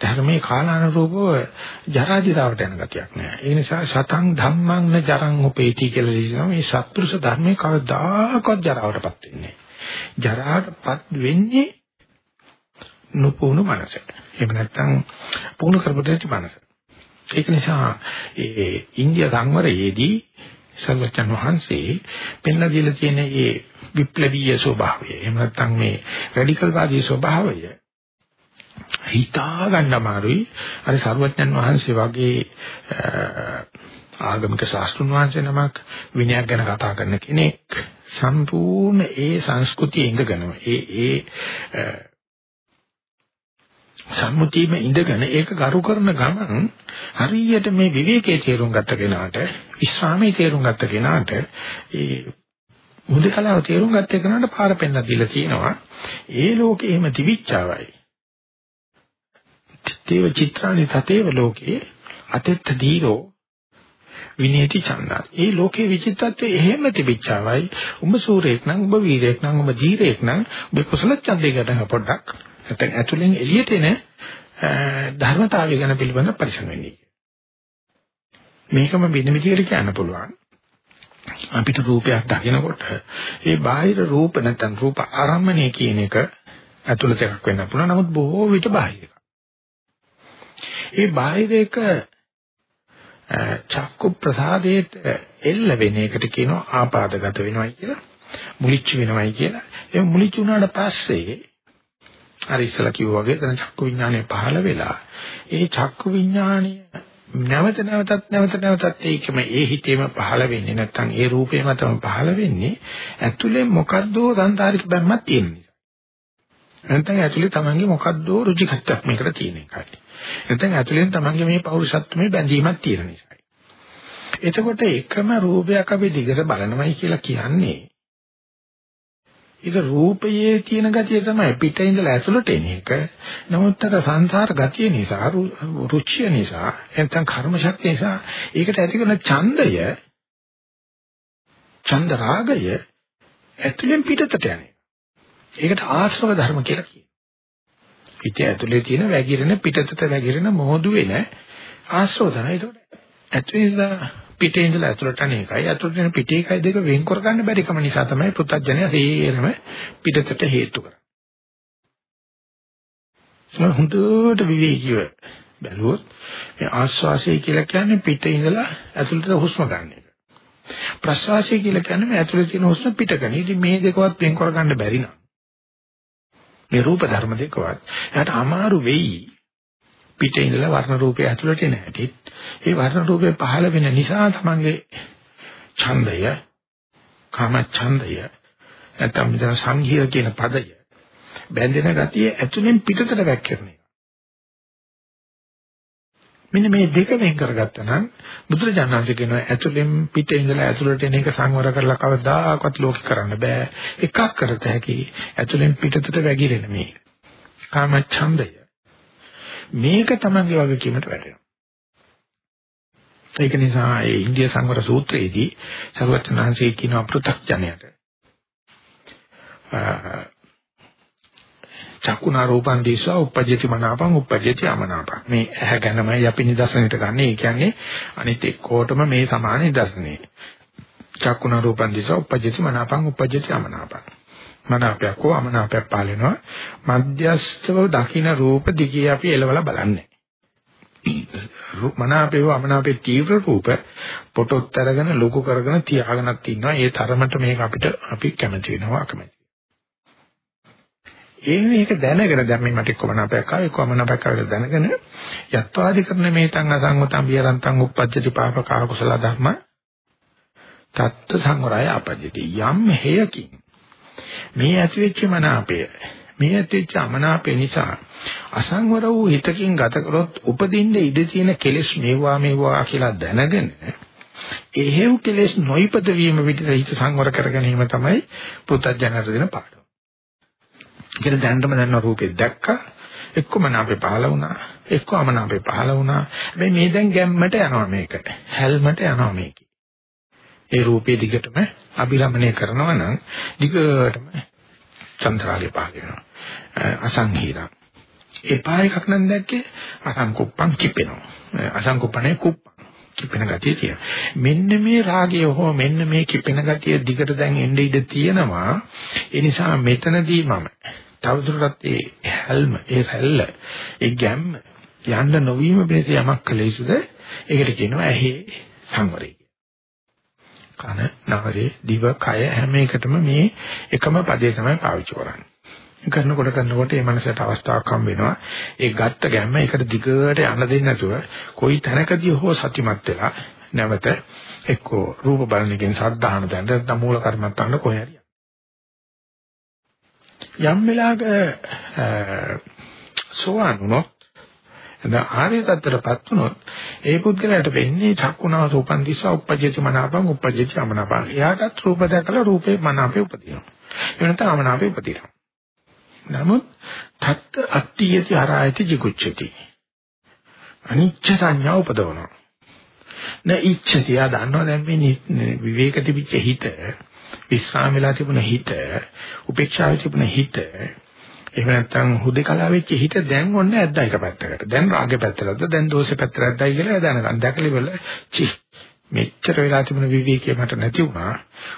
ධර්මයේ කාලානුරූපව ජරාදිරාවට යන ගතියක් නැහැ. ඒ නිසා සතං ධම්මං න ජරං උපේති කියලා කියනවා මේ සත්පුරුෂ ධර්මයේ කවදාකවත් ජරාවටපත් වෙන්නේ ජරාටපත් වෙන්නේ නුපුණු මනස. එහෙම නැත්නම් පුහුණු කරපු මනස. ඒක නිසා ඒ ඉන්දියා සංවරයේදී සර්වචන් වහන්සේ පෙන්ලා දීලා තියෙන මේ විප්ලවීය ස්වභාවය. එහෙම නැත්නම් මේ රැඩිකල් වාදී ස්වභාවය හිතා ගන්න අමාරුයි. අර සර්වඥන් වහන්සේ වගේ ආගමික ශාස්ත්‍රුන් වහන්සේ නමක් විනයක් ගැන කතා කරන කෙනෙක් සම්පූර්ණ ඒ සංස්කෘතියේ ඉඳගෙන ඒ ඒ සම්මුතියම ඉඳගෙන ඒක ගරු කරන ගමන් හරියට මේ විවේකයේ තේරුම් ගත්ත කෙනාට විස්රාමයේ තේරුම් ගත්ත කෙනාට ඒ මුදකලාව තේරුම් ගත්ත කෙනාට පාර පෙන්නලා දීලා තියෙනවා ඒ ලෝකේ එහෙම තිබිච්චවයි තේව චිත්‍රානි තතේව ලෝකේ අතෙත් දීරෝ විනේති ඡන්දස්. ඒ ලෝකේ විචිත්තත්වය එහෙම තිබිච්චවයි. උඹ සූරේක් නම් උඹ වීරයෙක් නම් උඹ ධීරයෙක් නම් උඹ කුසල ඡන්දයකට පොඩ්ඩක් නැත්නම් ඇතුලෙන් එළියට එන ධර්මතාවය ගැන පිළිබඳ පරිසම් වෙන්නේ. මේකම වෙන විදිහට කියන්න පුළුවන්. අපිට රූපයක් දකිනකොට ඒ බාහිර රූප නැත්නම් රූප ආරම්මණය කියන එක ඇතුළත එකක් වෙන්න පුළුවන්. නමුත් බොහෝ විට බාහිර එකක්. ඒ බාහිර එක චක්කු ප්‍රසාදයට එල්ල වෙන එකට කියනවා ආපාදගත වෙනවයි කියලා. මුලිච්ච වෙනවයි කියලා. ඒ මුලිච්ච වුණාට පස්සේ අර ඉස්සලා කිව්වා වගේ දැන් චක්කු විඥානය පහළ වෙලා ඒ චක්කු විඥානය නැවත නැවතත් නැවත නැවතත් ඒකම ඒ හිතේම පහළ වෙන්නේ නැත්නම් ඒ රූපේම තමයි පහළ වෙන්නේ ඇතුලේ මොකද්ද සංතාරික බැම්මක් තියෙන නිසා. නැත්නම් ඇතුලේ තමන්ගේ මොකද්ද රුචිකත්වයක් මේකට තියෙන එකයි. නැත්නම් ඇතුලෙන් තමන්ගේ මේ පෞරුෂත්වයේ බැඳීමක් තියෙන නිසා. එතකොට එකම රූපයක් අපි දිගට බලනවයි කියලා කියන්නේ ඒක රූපයේ තියෙන ගතිය තමයි පිටේ ඉඳලා ඇතුළට එන එක. නමුත් අර සංසාර ගතිය නිසා, රුචිය නිසා, නැත්නම් කර්ම ශක්තිය නිසා ඒකට ඇති කරන ඡන්දය, ඡන්ද රාගය ඇතුළෙන් පිටතට යන්නේ. ඒකට ආශ්‍රව ධර්ම කියලා කියනවා. පිටේ ඇතුලේ තියෙන වැగిරෙන පිටතට වැగిරෙන මොහොදු වෙන ආශ්‍රව ධර්ම. ඒකට ඇතුලේ පිටේ ඉඳලා ඇතුළට යන එකයි ඇතුළට යන පිටේ එකයි දෙක වෙන් කර ගන්න බැරි කම නිසා තමයි පෘථග්ජනය සේරම පිටතට හේතු කරන්නේ. ඒක හොඳට විවේකීව බැලුවොත් මේ ආස්වාසය කියලා කියන්නේ පිටේ ඉඳලා ඇතුළට හුස්ම ගන්න එක. ප්‍රස්වාසය කියලා කියන්නේ මේ ඇතුළේ තියෙන හුස්ම පිට කරන. ඉතින් මේ දෙකවත් වෙන් කර ගන්න බැරි නම් මේ රූප ධර්ම දෙකවත් එයාට අමාරු වෙයි පිටේ ඉඳලා වර්ණ රූපය ඇතුළට එන හැටි ඒ වර්ණ රූපේ පහළ වෙන නිසා තමන්ගේ ඡන්දය කාම ඡන්දය නැත්නම් මෙතන සංහිය කියන පදය බැඳෙන ගතිය ඇතුළෙන් පිටතට වැක්කිරෙනවා. මෙන්න මේ දෙක වෙන් කරගත්තා නම් බුදුරජාණන්සේ කියනවා ඇතුළෙන් පිටේ ඉඳලා ඇතුළට එන එක සංවර කරලා කවදාකවත් ලෝක කරන්න බෑ. එකක් කරත හැකි ඇතුළෙන් පිටතට වැగిරෙන මේ කාම ඡන්දය. මේක තමන්ගේ වගකීමට වැටෙනවා. ඒක නිසා ඒ ඉන්දිය සංවර සූත්‍රයේදී සර්වඥාන්සේ කියන අපෘතක්ඥයට චක්කුණා රූපං දිස්වා උපජ්ජති මනාපං උපජ්ජති අමනාපං මේ ඇහැ ගැනමයි අපි නිදර්ශනයට ගන්න. ඒ කියන්නේ අනිත් එක්කෝටම මේ සමාන නිදර්ශනේ. චක්කුණා රූපං දිස්වා උපජ්ජති මනාපං උපජ්ජති අමනාපං මනාපයක් හෝ අමනාපයක් පාලනවා මධ්‍යස්තව දකින්න රූප දිගේ අපි එලවලා බලන්නේ. මනාපේ හෝ අමනාපේ තීව්‍ර රූප පොටොත් අරගෙන ලොකු කරගෙන තියාගෙනත් ඉන්නවා. ඒ තරමට මේක අපිට අපි කැමති වෙනවා අකමැති ඒ මේක දැනගෙන දැන් මේ මට කොමනාපයක් ආවා කොමනාපයක් ආවද දැනගෙන යත්වාදි කරන මේ තං අසංගතං විහරන්තං උප්පජ්ජති පාපක කුසල ධර්ම තත්ත්ව සංවරය අපජ්ජති. යම් හේයකින් මේ ඇතිවෙච්ච මනාපය මේ ඇතිවෙච්ච අමනාපය නිසා අසංවර වූ හිතකින් ගත කරොත් උපදින්න ඉඩ තියෙන කෙලෙස් මේවා මේවා කියලා දැනගෙන එහෙව් කෙලෙස් නොයිපද වීම පිටත හිත සංවර කර ගැනීම තමයි පුතඥයන්ට දෙන පාඩම. කියන දැනටම දැනන රූපේ දැක්කා. එක්කම නාපේ පහල වුණා. එක්කම නාපේ පහල වුණා. හැබැයි මේ දැන් ගැම්මට යනවා මේක. හැල්මට යනවා මේක. ඒ රූපේ දිගටම අභිරමණය කරනවා නම් දිගටම චන්ද්‍රාලේ පාගෙනවා. අසංහීරං. එපා එකක් නම් දැක්කේ අසංකුප්පං කිපෙනවා. අසංකුප්පනේ කුප්පං කිපෙන ගතිය තියෙනවා. මෙන්න මේ රාගය හෝ මෙන්න මේ කිපෙන ගතිය දිගට දැන් එන්නේ ඉඳ තියෙනවා. ඒ නිසා මෙතනදී මම තවදුරටත් ඒ හැල්ම, ඒ රැල්ල, ඒ ගැම්ම යන්න නොවීම පිණිස යමක් කළ යුතුද? ඒකට කියනවා ඇහි සංවරය. කන, නාසය, දිව, කය හැම එකටම මේ එකම පදේ තමයි පාවිච්චි කරන්නේ. කරනකොට කරනකොට මේ මනසට අවස්ථාවක් හම් වෙනවා. ඒ ගත්ත ගැම්ම එකට දිගට යන්න දෙන්නේ නැතුව කොයි තැනකදී හෝ සතිමත් වෙලා නැවත එක්කෝ රූප බලනකින් සද්ධාහන දැන් නැත්නම් මූල කර්මත්තාන කොහේ හරි යම් වෙලාවක සෝවාන් වුණොත් දැන් ආර්ය තත්ත්වයටපත් වුණොත් ඒ පුද්ගලයාට වෙන්නේ චක්කුණා රූපං දිස්වා උපජ්ජති මනාපං උපජ්ජති අමනාපං. එයාටත් රූප දැකලා රූපේ මනාපේ උපදිනවා. ඒ වෙනත අමනාපේ උපදිනවා. නමුත් තත්ත අට්ඨියති හරායති jigucchati. අනිච්ච සංඥා උපදවනවා. න ඉච්ඡති ආ දන්නවා දැන් මේ විවේක තිබිච්ච හිත විස්රාම වෙලා තිබුණ හිත උපේක්ෂාවේ තිබුණ හිත එහෙම නැත්නම් හුදේකලා වෙච්ච හිත දැන් ඔන්න ඇද්දා එක පැත්තකට. දැන් රාගේ පැත්තටද දැන් දෝෂේ පැත්තට ඇද්දයි කියලා දැනගන්න. දැකලි වල චි මෙච්චර වෙලා තිබුණ විවේකයේ මට නැති වුණා.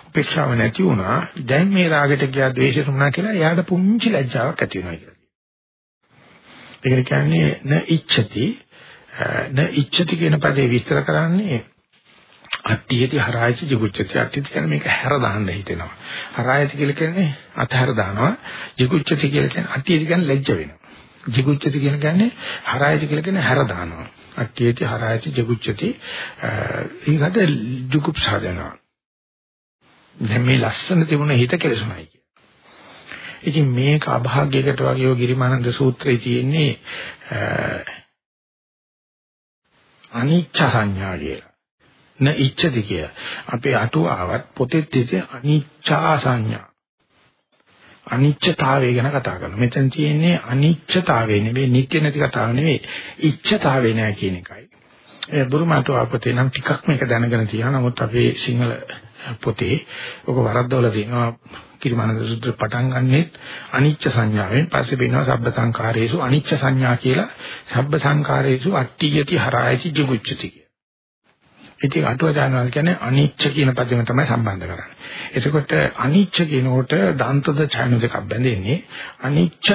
උපේක්ෂාව නැති වුණා. දැන් මේ රාගෙට ගියා ද්වේෂෙට වුණා කියලා එයාට පුංචි ලැජ්ජාවක් ඇති වෙනවා කියලා. ඒකට කියන්නේ න ඉච්ඡති න ඉච්ඡති කියන පදේ විස්තර කරන්නේ අට්ඨියති හරායති jigucchati අට්ඨියති කියන්නේ මේක හැර දාන්න හිතෙනවා. හරායති කියලා කියන්නේ අතහැර දානවා. jigucchati කියලා කියන්නේ අට්ඨියති කියන්නේ ලැජ්ජ වෙනවා. jigucchati කියන කියන්නේ හරායති කියලා කියන්නේ හැර දානවා. අට්ඨියති හරායති ජගුච්ඡති ඊකට දුකුප්සා දෙනවා. දැන් මේ ලස්සන තිබුණ හිත කෙලසුණයි කිය. ඉතින් මේක අභාග්‍යයකට වගේ ඔය ගිරිමානන්ද සූත්‍රයේ තියෙන්නේ අනිච්ච සංඥා කියලා. න ඉච්ඡති කිය. අපේ අටුවාවත් පොතේ තියෙන අනිච්චා සංඥා. අනිච්චතාවය ගැන කතා කරනවා. මෙතන තියෙන්නේ අනිච්චතාවය නෙවෙයි නිට්ටය නැති කතාව නෙවෙයි. ඉච්ඡතාවය නෑ කියන එකයි. ඒ බුරුමාට අපතේ නම් ටිකක් මේක දැනගෙන තියෙනවා. නමුත් අපේ සිංහල පොතේ ඔක වරද්දවල තියෙනවා කිරිමානන්ද සූත්‍ර පටන් ගන්නෙත් අනිච්ච සංඥාවෙන් පස්සේ වෙනවා සබ්බ සංඛාරේසු අනිච්ච සංඥා කියලා සබ්බ සංඛාරේසු අට්ඨියති හරායති ජුගුච්ඡති කිය. ඉතින් අටුවචානවල කියන්නේ අනිච්ච කියන පදෙම තමයි සම්බන්ධ කරන්නේ. එතකොට අනිච්ච කියනකොට දන්තද ඡායන දෙකක් බැඳෙන්නේ. අනිච්ච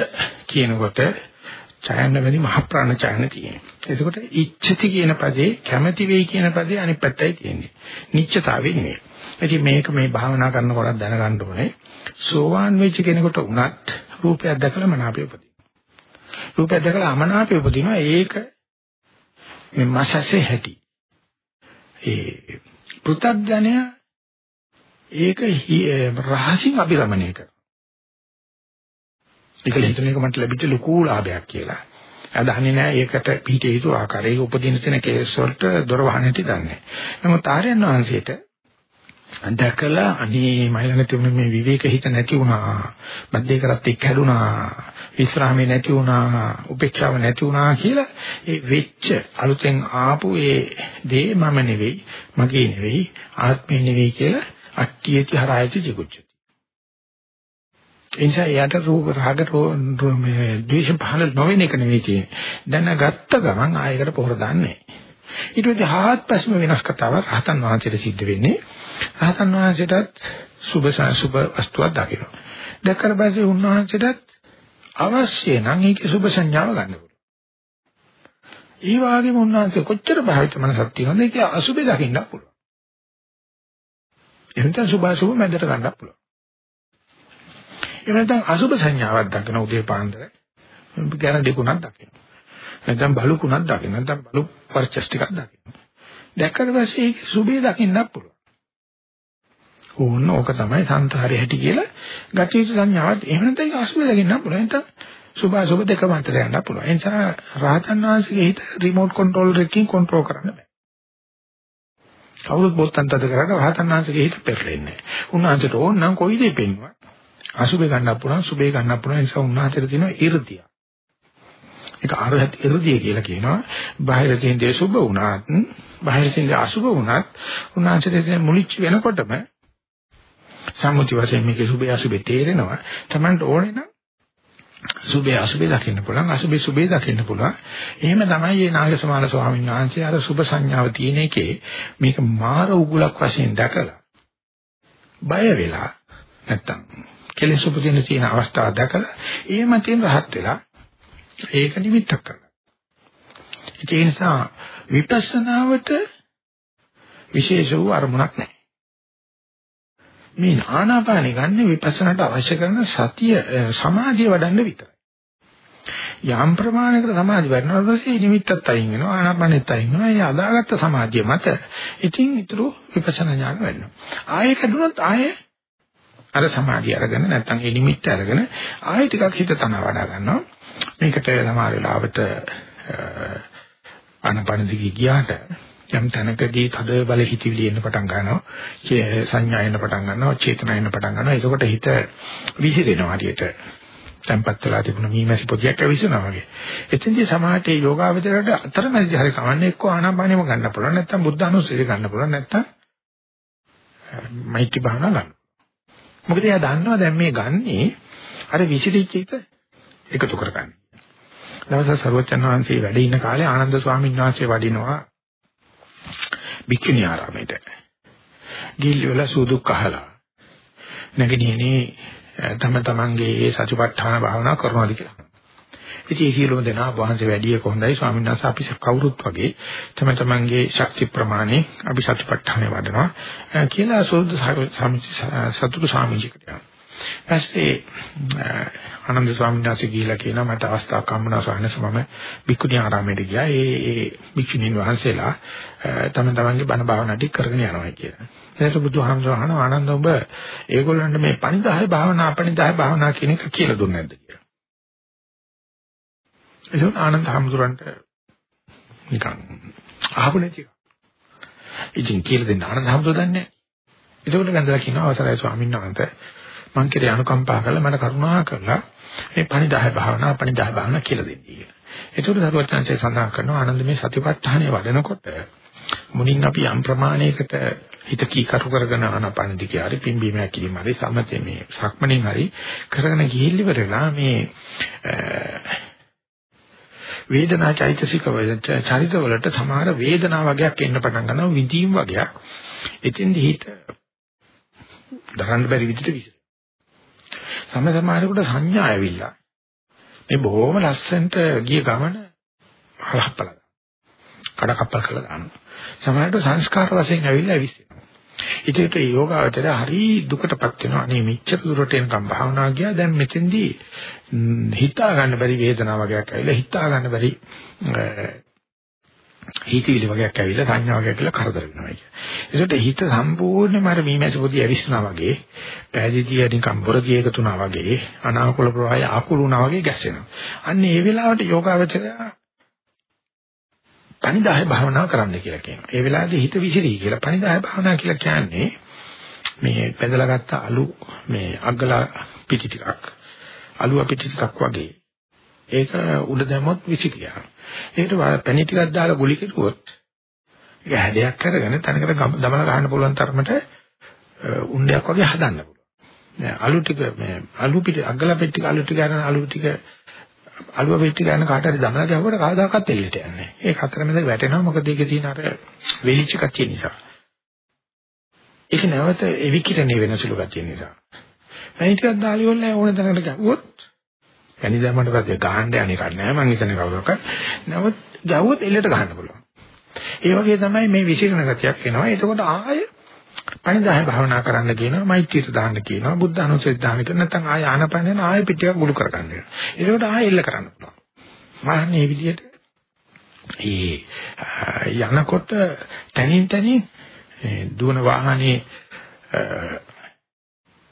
කියනකොට ඡායන වෙනි මහ ප්‍රාණ ඡායන තියෙනවා. එතකොට ඉච්ඡති කියන පදේ කැමැති වෙයි කියන පදේ අනිත් පැත්තයි තියෙන්නේ. නිච්චතාවේ නෙමෙයි. ඉතින් මේක මේ භාවනා කරනකොට දැනගන්න ඕනේ. සෝවාන් වෙච්ච කෙනෙකුට උනත් රූපයක් දැකලා මනාපය උපදිනවා. රූපයක් දැකලා අමනාපය උපදිනවා. ඒක මේ මාසසේ හැටි. ඒ පෘථග්ජනය ඒක රහසින් අභිරමණය කරනවා. ඒක හිතන එක මට ලැබිච්ච ලොකු ලාභයක් කියලා. අදහන්නේ නැහැ ඒකට පිටේ හිතු ආකාරයේ උපදින තැන කේස් වලට දොර වහන්නටි දන්නේ. නමුත් ආර්යයන් වහන්සේට දැකලා අනේ මයිලඟ තිබුණ මේ විවේක හිත නැති වුණා. මැදේ කරත් එක්ක හැදුනා. විස්රාමේ නැති වුණා. උපේක්ෂාව නැති වුණා කියලා ඒ වෙච්ච අලුතෙන් ආපු ඒ දේ මම නෙවෙයි, මගේ නෙවෙයි, ආත්මේ නෙවෙයි කියලා අට්ටියති හරායති ජිකුච්චති. එනිසා යට රූප රාග මේ ද්වේෂ පහළ නොවෙන එක නෙවෙයි කියන්නේ. දැනගත්ත ගමන් ආයකට පොහොර දාන්නේ. ඊට පස්සේ හාත්පස්ම වෙනස් කතාවක් රහතන් වහන්සේට සිද්ධ වෙන්නේ. රහතන් වහන්සේටත් සුබ සුබ වස්තුවක් දකින්න. දැක්කට පස්සේ උන්වහන්සේටත් අවශ්‍ය නම් ඒකේ සුබ සංඥාව ගන්න පුළුවන්. ඒ වගේම උන්වහන්සේ කොච්චර භාවිත මනසක් තියෙනවද ඒක අසුබේ දකින්න පුළුවන්. එහෙනම් සුබ සුබ මැදට ගන්න පුළුවන්. එහෙම නැත්නම් අසුබ සංඥාවක් දකින උදේ පාන්දර ගැන දෙකුණක් දකින්න. නැත්නම් බලුකුණක් දකින්න. නැත්නම් බලු පර්චස් ටිකක් දකින්න. දැක්කට පස්සේ ඒක සුබේ දකින්නත් පුළුවන්. ඕන්න ඕක තමයි සංසාරේ හැටි කියලා ගත යුතු සංඥාවත් එහෙම නැත්නම් ඒක අසුබලගෙන නම් පුළුවන් නැත්නම් සුභ අසුබ දෙක අතර යන්න පුළුවන්. ඒ නිසා රහතන් වහන්සේගේ හිත රිමෝට් කන්ට්‍රෝල් එකකින් කන්ට්‍රෝල් කරන්න බෑ. කවුරුත් බොත්තන්තද කරාට රහතන් වහන්සේගේ හිත පෙරලෙන්නේ නැහැ. උන්වහන්සේට ඕන නම් කොයි දේ පෙන්වුවා. අසුබේ ගන්න පුළුවන් සුබේ ගන්න පුළුවන් ඒ නිසා උන්වහන්සේට තියෙනවා 이르තිය. ඒක අරහත් 이르තිය කියලා කියනවා. බාහිර තියෙන දේ සුබ වුණත් බාහිර තියෙන දේ අසුබ වුණත් උන්වහන්සේට මුලිච්ච වෙනකොටම සම්මුති වශයෙන් මේකේ සුභය අසුභය තේරෙනවා. Tamanට ඕනේ නම් සුභය අසුභය දකින්න පුළුවන්, අසුභය සුභය දකින්න පුළුවන්. එහෙම තමයි මේ නාගසමාන ස්වාමීන් වහන්සේ අර සුභ සංඥාව තියෙන එකේ මේක මාර උගුලක් වශයෙන් දැකලා බය වෙලා නැත්තම් කෙලෙස් උපදින තියෙන අවස්ථාව දැකලා ඒ මතින් රහත් වෙලා ඒක නිමිත්තක් කරගන්න. ඒ නිසා විපස්සනාවට විශේෂ වූ අරමුණක් නැහැ. මේ ආනාපානෙ ගන්න විපස්සනාට අවශ්‍ය කරන සතිය සමාධිය වඩන්න විතරයි. යම් ප්‍රමාණයකට සමාධි වැඩනකොට පස්සේ නිමිත්තත් අයින් වෙනවා ආනාපානෙත් අයින් වෙනවා. ඒ අදාගත්ත සමාධිය මත ඉතින් ඊටු විපස්සනා ඥාන වෙනවා. ආයෙ කඩුනොත් ආයෙ අර සමාධිය අරගෙන නැත්නම් ඒ නිමිත්ත අරගෙන ආයෙ ටිකක් හිත තන වඩා ගන්නවා. මේකට සමහර වෙලාවට ආනාපාන දිගේ ගියාට යම් තැනකදී තද බල හිතවිලි එන්න පටන් ගන්නවා. සංඥා එන්න පටන් ගන්නවා චේතනා එන්න පටන් ගන්නවා. එතකොට හිත විසිරෙනවා හරියට. tempat වෙලා තිබුණ මීමැසි පොදියක් ඇවිස්සනවා වගේ. එතෙන්දී සමාහයේ යෝගාවචරයට අතරමැදි හරි කවන්නේ එක්ක ආනාපානෙම ගන්න පුළුවන්. නැත්නම් බුද්ධ අනුස්සතිය ගන්න පුළුවන්. නැත්නම් මෛත්‍රී භාවනා ගන්න. මොකද එයා දන්නවා දැන් මේ ගන්නේ අර විසිරිච්ච එක එකතු කරගන්න. දවසක් සර්වචන් වහන්සේ වැඩ ඉන්න කාලේ ආනන්ද ස්වාමීන් වහන්සේ වඩිනවා බික්කිණි ආරාමයට. ගිහිල් වල සූදු කහලා. නැගිනිනේ තම තමන්ගේ ඒ සතිපට්ඨාන භාවනා කරනවාද කියලා. ඉතින් ඒ සියලුම දෙනා වහන්සේ වැඩි කොහොඳයි ස්වාමීන් වහන්සේ අපි කවුරුත් වගේ තම තමන්ගේ ශක්ති ප්‍රමාණය අපි සතිපට්ඨානය වඩනවා කියලා සෝද සතුටු ස්වාමීන් වහන්සේ ඊපස්සේ ආනන්ද ස්වාමීන් වහන්සේ ගිහිලා කියනවා මට අවස්ථාවක් හම්බුණා සාහනස මම බික්කුණී ආරාමයට ගියා. ඒ ඒ බික්ෂුණීන් වහන්සේලා තම තමන්ගේ බණ භාවනා ටික කරගෙන යනවා කියලා. එතකොට බුදුහාමුදුරුවෝ අහනවා ආනන්ද ඔබ ඒගොල්ලන්ට මේ පණිදාය භාවනා අපණිදාය භාවනා කියන එක කියලා දුන්නේ නැද්ද කියලා. ඒක ආනන්ද හාමුදුරන්ට නිකන් අහපු නැති එක. ඉතින් කියලා දෙන්න ආනන්ද හාමුදුරුවෝ දන්නේ නැහැ. ඒකෝට ගන්දලා කියනවා අවසරයි ස්වාමීන් වහන්සේ මං කෙරේ අනුකම්පා කරලා මට කරුණා කරලා මේ පණිදාය භාවනා පණිදාය භාවනා කියලා දෙන්න කියලා. ඒකට සරුවචනසේ සඳහන් කරනවා ආනන්ද මේ සතිපට්ඨානය වඩනකොට මුලින් අපි යම් ප්‍රමාණයකට හිත කීකරු කරගෙන ආනාපාන දිගේ හරි පිම්බීම හැකිලිම හරි සමතේ මේ සක්මණෙන් හරි කරගෙන ගිහිල්ල ඉවරලා මේ වේදනා චෛතසික වලට චරිත වලට සමහර වේදනා වගේක් එන්න පටන් ගන්නවා විඳීම් වගේක් එතෙන්දි හිත දරන්න බැරි විදිහට විසිර සම සමහරකට සංඥා ඇවිල්ලා. මේ බොහොම ලස්සනට ගිය ගමන හලහප්පලා කඩ කප්පල් කරලා දානවා. සමහරට සංස්කාර වශයෙන් ඇවිල්ලා ඇවිස්සෙනවා ඉතින් ඒ යෝගාවචරය හරි දුකටපත් වෙනවා. අනේ මෙච්චර දුරට එනකම් භාවනා ගියා. දැන් මෙතෙන්දී හිතා ගන්න බැරි වේදනාවක් වගේක් ඇවිල්ලා හිතා ගන්න බැරි හිතවිලි වගේක් ඇවිල්ලා සංඥා වගේක් ඇවිල්ලා කරදර වෙනවා කිය. ඒකට හිත සම්පූර්ණයෙන්ම අර මීමැසි පොඩි ඇවිස්සනා වගේ, පෑදීතිය නිකම් බොරදී එකතුනා වගේ, අනාකූල ප්‍රවාහය ආකුලුනා වගේ ගැස්සෙනවා. අන්න ඒ වෙලාවට යෝගාවචරය පණිදාය භාවනා කරන්න කියලා කියනවා. ඒ වෙලාවේදී හිත විසිරී කියලා පණිදාය භාවනා කියලා කියන්නේ මේ පැදලා ගත්ත අලු මේ අග්ගලා පිටි ටිකක් අලු පිටි ටිකක් වගේ ඒක උඩ දැම්මොත් විසිරියා. ඒකට පැණි ටිකක් දාලා ගුලි කෙරුවොත් ඒක හැඩයක් කරගෙන තනකට දමන ගන්න පුළුවන් තරමට උණ්ඩයක් වගේ හදන්න පුළුවන්. නෑ අලු ටික මේ අලු පිට අග්ගලා පෙට්ටි අලු ටික ගන්න අලු ටික අලුව පෙට්ටි ගන්න කාට හරි දමලා ගැහුවට කවදාකවත් එල්ලෙට යන්නේ නෑ. ඒක හතරමැද වැටෙනවා මොකද ඒකේ තියෙන අර වෙලිච්ච කච්චිය නිසා. ඒක නැවත එවිකිරණේ වෙන සුළු කච්චිය නිසා. පැණි ටිකක් දාලා ඉවරලා ඕන තැනකට ගැහුවොත් පැණි දැම්මට පස්සේ ගහන්න යන්නේ කන්නේ නැහැ මං හිතන්නේ කවුරක්වත්. නමුත් ගැව්වොත් එල්ලට ගහන්න පුළුවන්. ඒ වගේ තමයි මේ විසිරණ ගතියක් එනවා. එතකොට ආය පණිදාය භාවනා කරන්න කියනවා, මෛත්‍රියට දාන්න කියනවා, බුද්ධ අනුසෙත් දාන්න කියනවා. නැත්නම් ආය ආනපනෙන ආය පිටියක් ගුළු කර ගන්න වෙනවා. එතකොට ආය එල්ල කරන්න පුළුවන්. මම මේ විදිහට ඒ යනකොට තනින් තනින් දුවන වාහනේ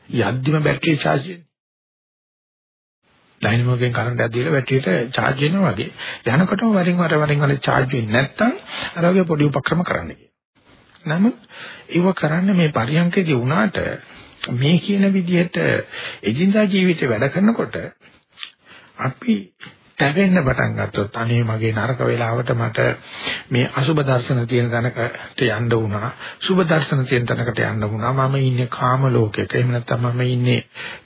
යද්දිම බැටරි charge ඩයිනමෝගෙන් කරන්ට් එකක් දීලා බැටරියට charge වෙනවා වගේ. යනකොටම වරින් වර වරින් වර charge වෙන්නේ නැත්නම් අර වගේ පොඩි උපක්‍රම කරන්න කියනවා. නමුත් ඒව කරන්න මේ පරියන්කේදී වුණාට මේ කියන විදිහට එදිනදා ජීවිතේ වැඩ කරනකොට අපි තැවෙන්න පටන් ගත්තොත් අනේ මගේ නරක වෙලාවට මට මේ අසුබ දර්ශන තියෙන තැනකට යන්න වුණා සුබ දර්ශන තියෙන තැනකට යන්න වුණා. මම ඉන්නේ කාම ලෝකයක එහෙම නැත්නම් මම ඉන්නේ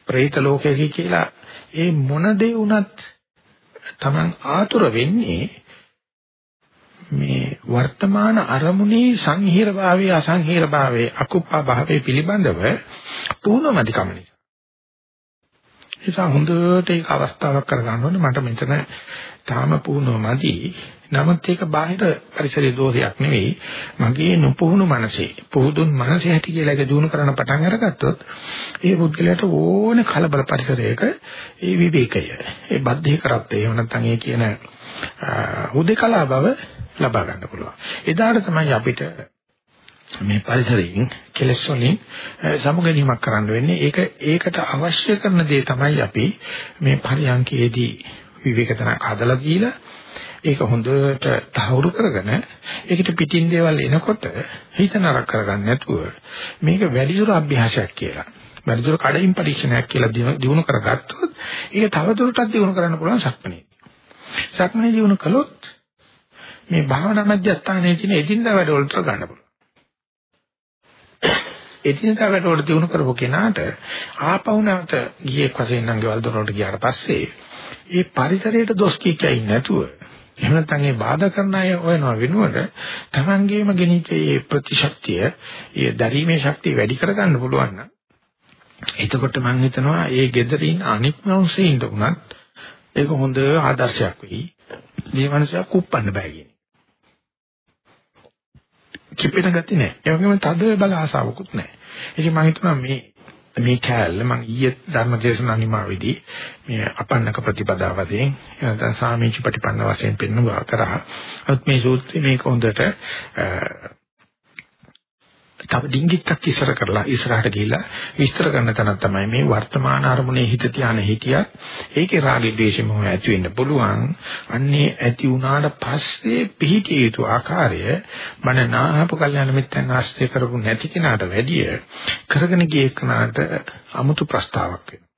പ്രേත ලෝකයක කියලා ඒ මොන දේ වුණත් Taman ආතුර වෙන්නේ මේ වර්තමාන අරමුණේ සංහිර භාවයේ අසංහිර භාවයේ අකුප්පා භාවයේ පිළිබඳව පුහුණුමදිකම නිසා. නිසා හොඳට ඒක අවස්ථාවක් කරගන්න ඕනේ. මට මෙතන තාම පුහුණුවමදි නමුත් ඒක බාහිර පරිසරයේ දෝෂයක් නෙවෙයි. මගේ නොපුහුණු මනසේ පුහුදුන් මනසේ ඇති කියලා ඒක දිනු කරන පටන් අරගත්තොත් ඒ පුද්ගලයාට ඕනේ කලබල පරිසරයක ඒ විවේකය ඒ බද්ධී කරත්තේ එහෙම නැත්නම් ඒ කියන හුදේකලා බව ලබා ගන්න පුළුවන්. එදාට තමයි අපිට මේ පරිසරයෙන් කෙලස් වලින් සමුගැනීමක් කරන්න වෙන්නේ. ඒක ඒකට අවශ්‍ය කරන දේ තමයි අපි මේ පරියන්කේදී විවේකතනක් හදලා දීලා ඒක හොඳට තහවුරු කරගෙන ඒකට පිටින් දේවල් එනකොට හිත නරක කරගන්න නැතුව මේක වැඩිදුර අභ්‍යාසයක් කියලා වැඩිදුර කඩින් පරීක්ෂණයක් කියලා දිනු කරගත්තොත් ඒක තවදුරටත් දිනු කරන්න පුළුවන් සක්මනේ. සක්මනේ දිනු කළොත් මේ භාවනා මධ්‍යස්ථානයේ තියෙන එදින්දා වැඩවලට ගන්න පුළුවන්. එදිනදා වැඩවලට දිනු කරපු කෙනාට ආපහු නැවත ගියේ වශයෙන් නම් ගෙවල් දොරවලට ගියාට පස්සේ ඒ පරිසරයට දොස් කිච්චයි නැතුව එහෙම නැත්නම් ඒ බාධා කරන අය හොයනවා වෙනුවට තමන්ගේම ගෙනිච්ච ඒ ප්‍රතිශක්තිය, ඒ දරීමේ ශක්තිය වැඩි කරගන්න පුළුවන් නම් එතකොට මම හිතනවා ඒ gederin අනික් මිනිස්සුන්ට උනත් ඒක හොඳ ආදර්ශයක් වෙයි. මේ මනුස්සයා කුප්පන්න බෑ කියන්නේ. කිපෙන ගති නැහැ. ඒ වගේම තද බල ආසාවකුත් නැහැ. ඉතින් මම හිතනවා මේ මේ කැලේ මම ඊයේ ධර්මදේශන අනිමාවේදී මේ අපන්නක ප්‍රතිපදාවදී නැත්නම් සාමීච ප්‍රතිපන්න වශයෙන් පෙන්වුවා කරා. අත් මේ සූත්‍රයේ මේක හොඳට තව ඩිංගිත්තක් ඉස්සර කරලා ඉස්සරහට ගිහිල්ලා විස්තර කරන තැන තමයි මේ වර්තමාන අරමුණේ හිත තියාන හිටියත් ඒකේ රාග ද්වේෂ මොහ ඇති වෙන්න පුළුවන්. අන්නේ ඇති වුණාට පස්සේ පිහිටිය යුතු ආකාරය මන නාහපු කල්යනා මිත්‍යන් ආශ්‍රය කරපු නැති කෙනාට වැඩිය කරගෙන ගිය කෙනාට 아무තු ප්‍රස්තාවක් වෙනවා.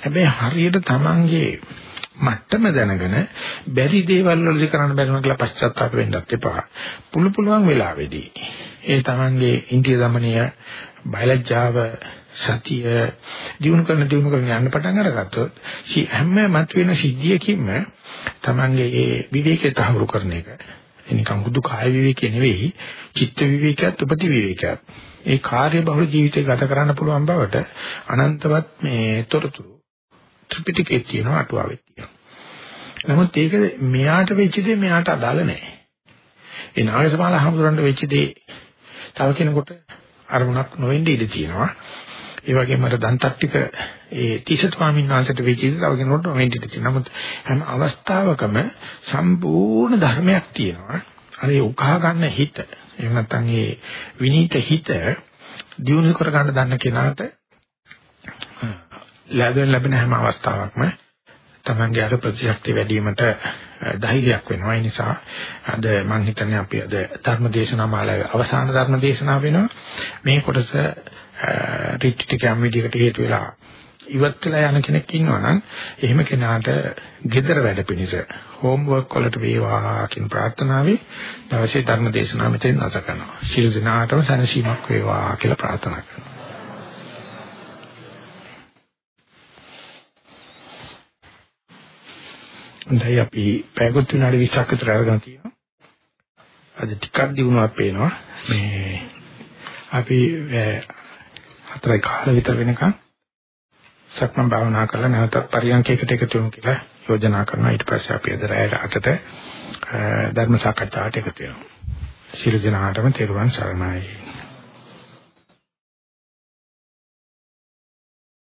හැබැයි හරියට Tamanගේ මට්ටම දැනගෙන බැරි දේවල් වලදී කරන්න බැරි වුණා කියලා පශ්චාත්තාප වෙන්නත් එපා. පුළු පුළුවන් වෙලාවෙදී ඒ තමන්ගේ ඉන්ද්‍රිය দমনය, බයලජ්ජාව, සතිය දිනු කරන දිනු කරන යන්න පටන් අරගත්තොත් හැම මතුවෙන සිද්ධියකින්ම තමන්ගේ ඒ විවේකය තහවුරු කරන එක. එනිකම් බුදු කාය විවේකය නෙවෙයි, චිත්ත විවේකයක්, උපති විවේකයක්. ඒ කාර්ය බහුල ජීවිතය ගත කරන්න පුළුවන් බවට අනන්තවත් මේ තොරතුරු ත්‍රිපිටකයේ තියෙනවා අටුවාවේ තියෙනවා. නමුත් ඒක මෙයාට වෙච්ච දේ මෙයාට අදාළ නැහැ. ඒ නාගසමාල හමුදුරන්ට වෙච්ච දේ තව කෙනෙකුට අරමුණක් නොවෙන්න ඉඩ තියෙනවා. ඒ වගේම අර දන්තට්ටික ඒ තීස ස්වාමීන් වහන්සේට වෙච්ච දේ තව කෙනෙකුට නොවෙන්න ඉඩ තියෙනවා. නමුත් හැම අවස්ථාවකම සම්පූර්ණ ධර්මයක් තියෙනවා. අර ඒ උකහා ගන්න හිත එහෙම නැත්නම් ඒ විනීත හිත දියුණු කර ගන්න දන්න කෙනාට ලැබෙන ලැබෙන හැම අවස්ථාවකම තමන්ගේ අර ප්‍රතිශක්තිය වැඩි වීමට ධෛර්යයක් වෙනවා. ඒ නිසා අද මම හිතන්නේ අපි අද ධර්ම දේශනා මාලාවේ අවසාන ධර්ම දේශනාව වෙනවා. මේ කොටස රිට්ටිට කැම් විදිහකට හේතු වෙලා ඉවත් වෙලා යන කෙනෙක් ඉන්නවා නම් එහෙම කෙනාට gedara වැඩ පිණිස හෝම්වර්ක් වලට වේවා කියන ප්‍රාර්ථනාවයි දවසේ ධර්ම දේශනාව මෙතෙන් නැත කරනවා. ශිරු දිනාටම සනසීමක් වේවා කියලා ප්‍රාර්ථනා කරනවා. හොඳයි අපි පැයකට විනාඩි 20ක් විතර අරගෙන තියෙනවා. අද ටිකක් දිනුවක් පේනවා. මේ අපි හතරයි කාල විතර වෙනකන් සක්මන් භාවනා කරලා නැවතත් පරියන්කයකට එකතු වෙමු කියලා යෝජනා කරනවා. ඊට පස්සේ අපි අද රැයට අටට ධර්ම සාකච්ඡාවට එකතු වෙනවා. සියලු දෙනාටම තෙරුවන් සරණයි.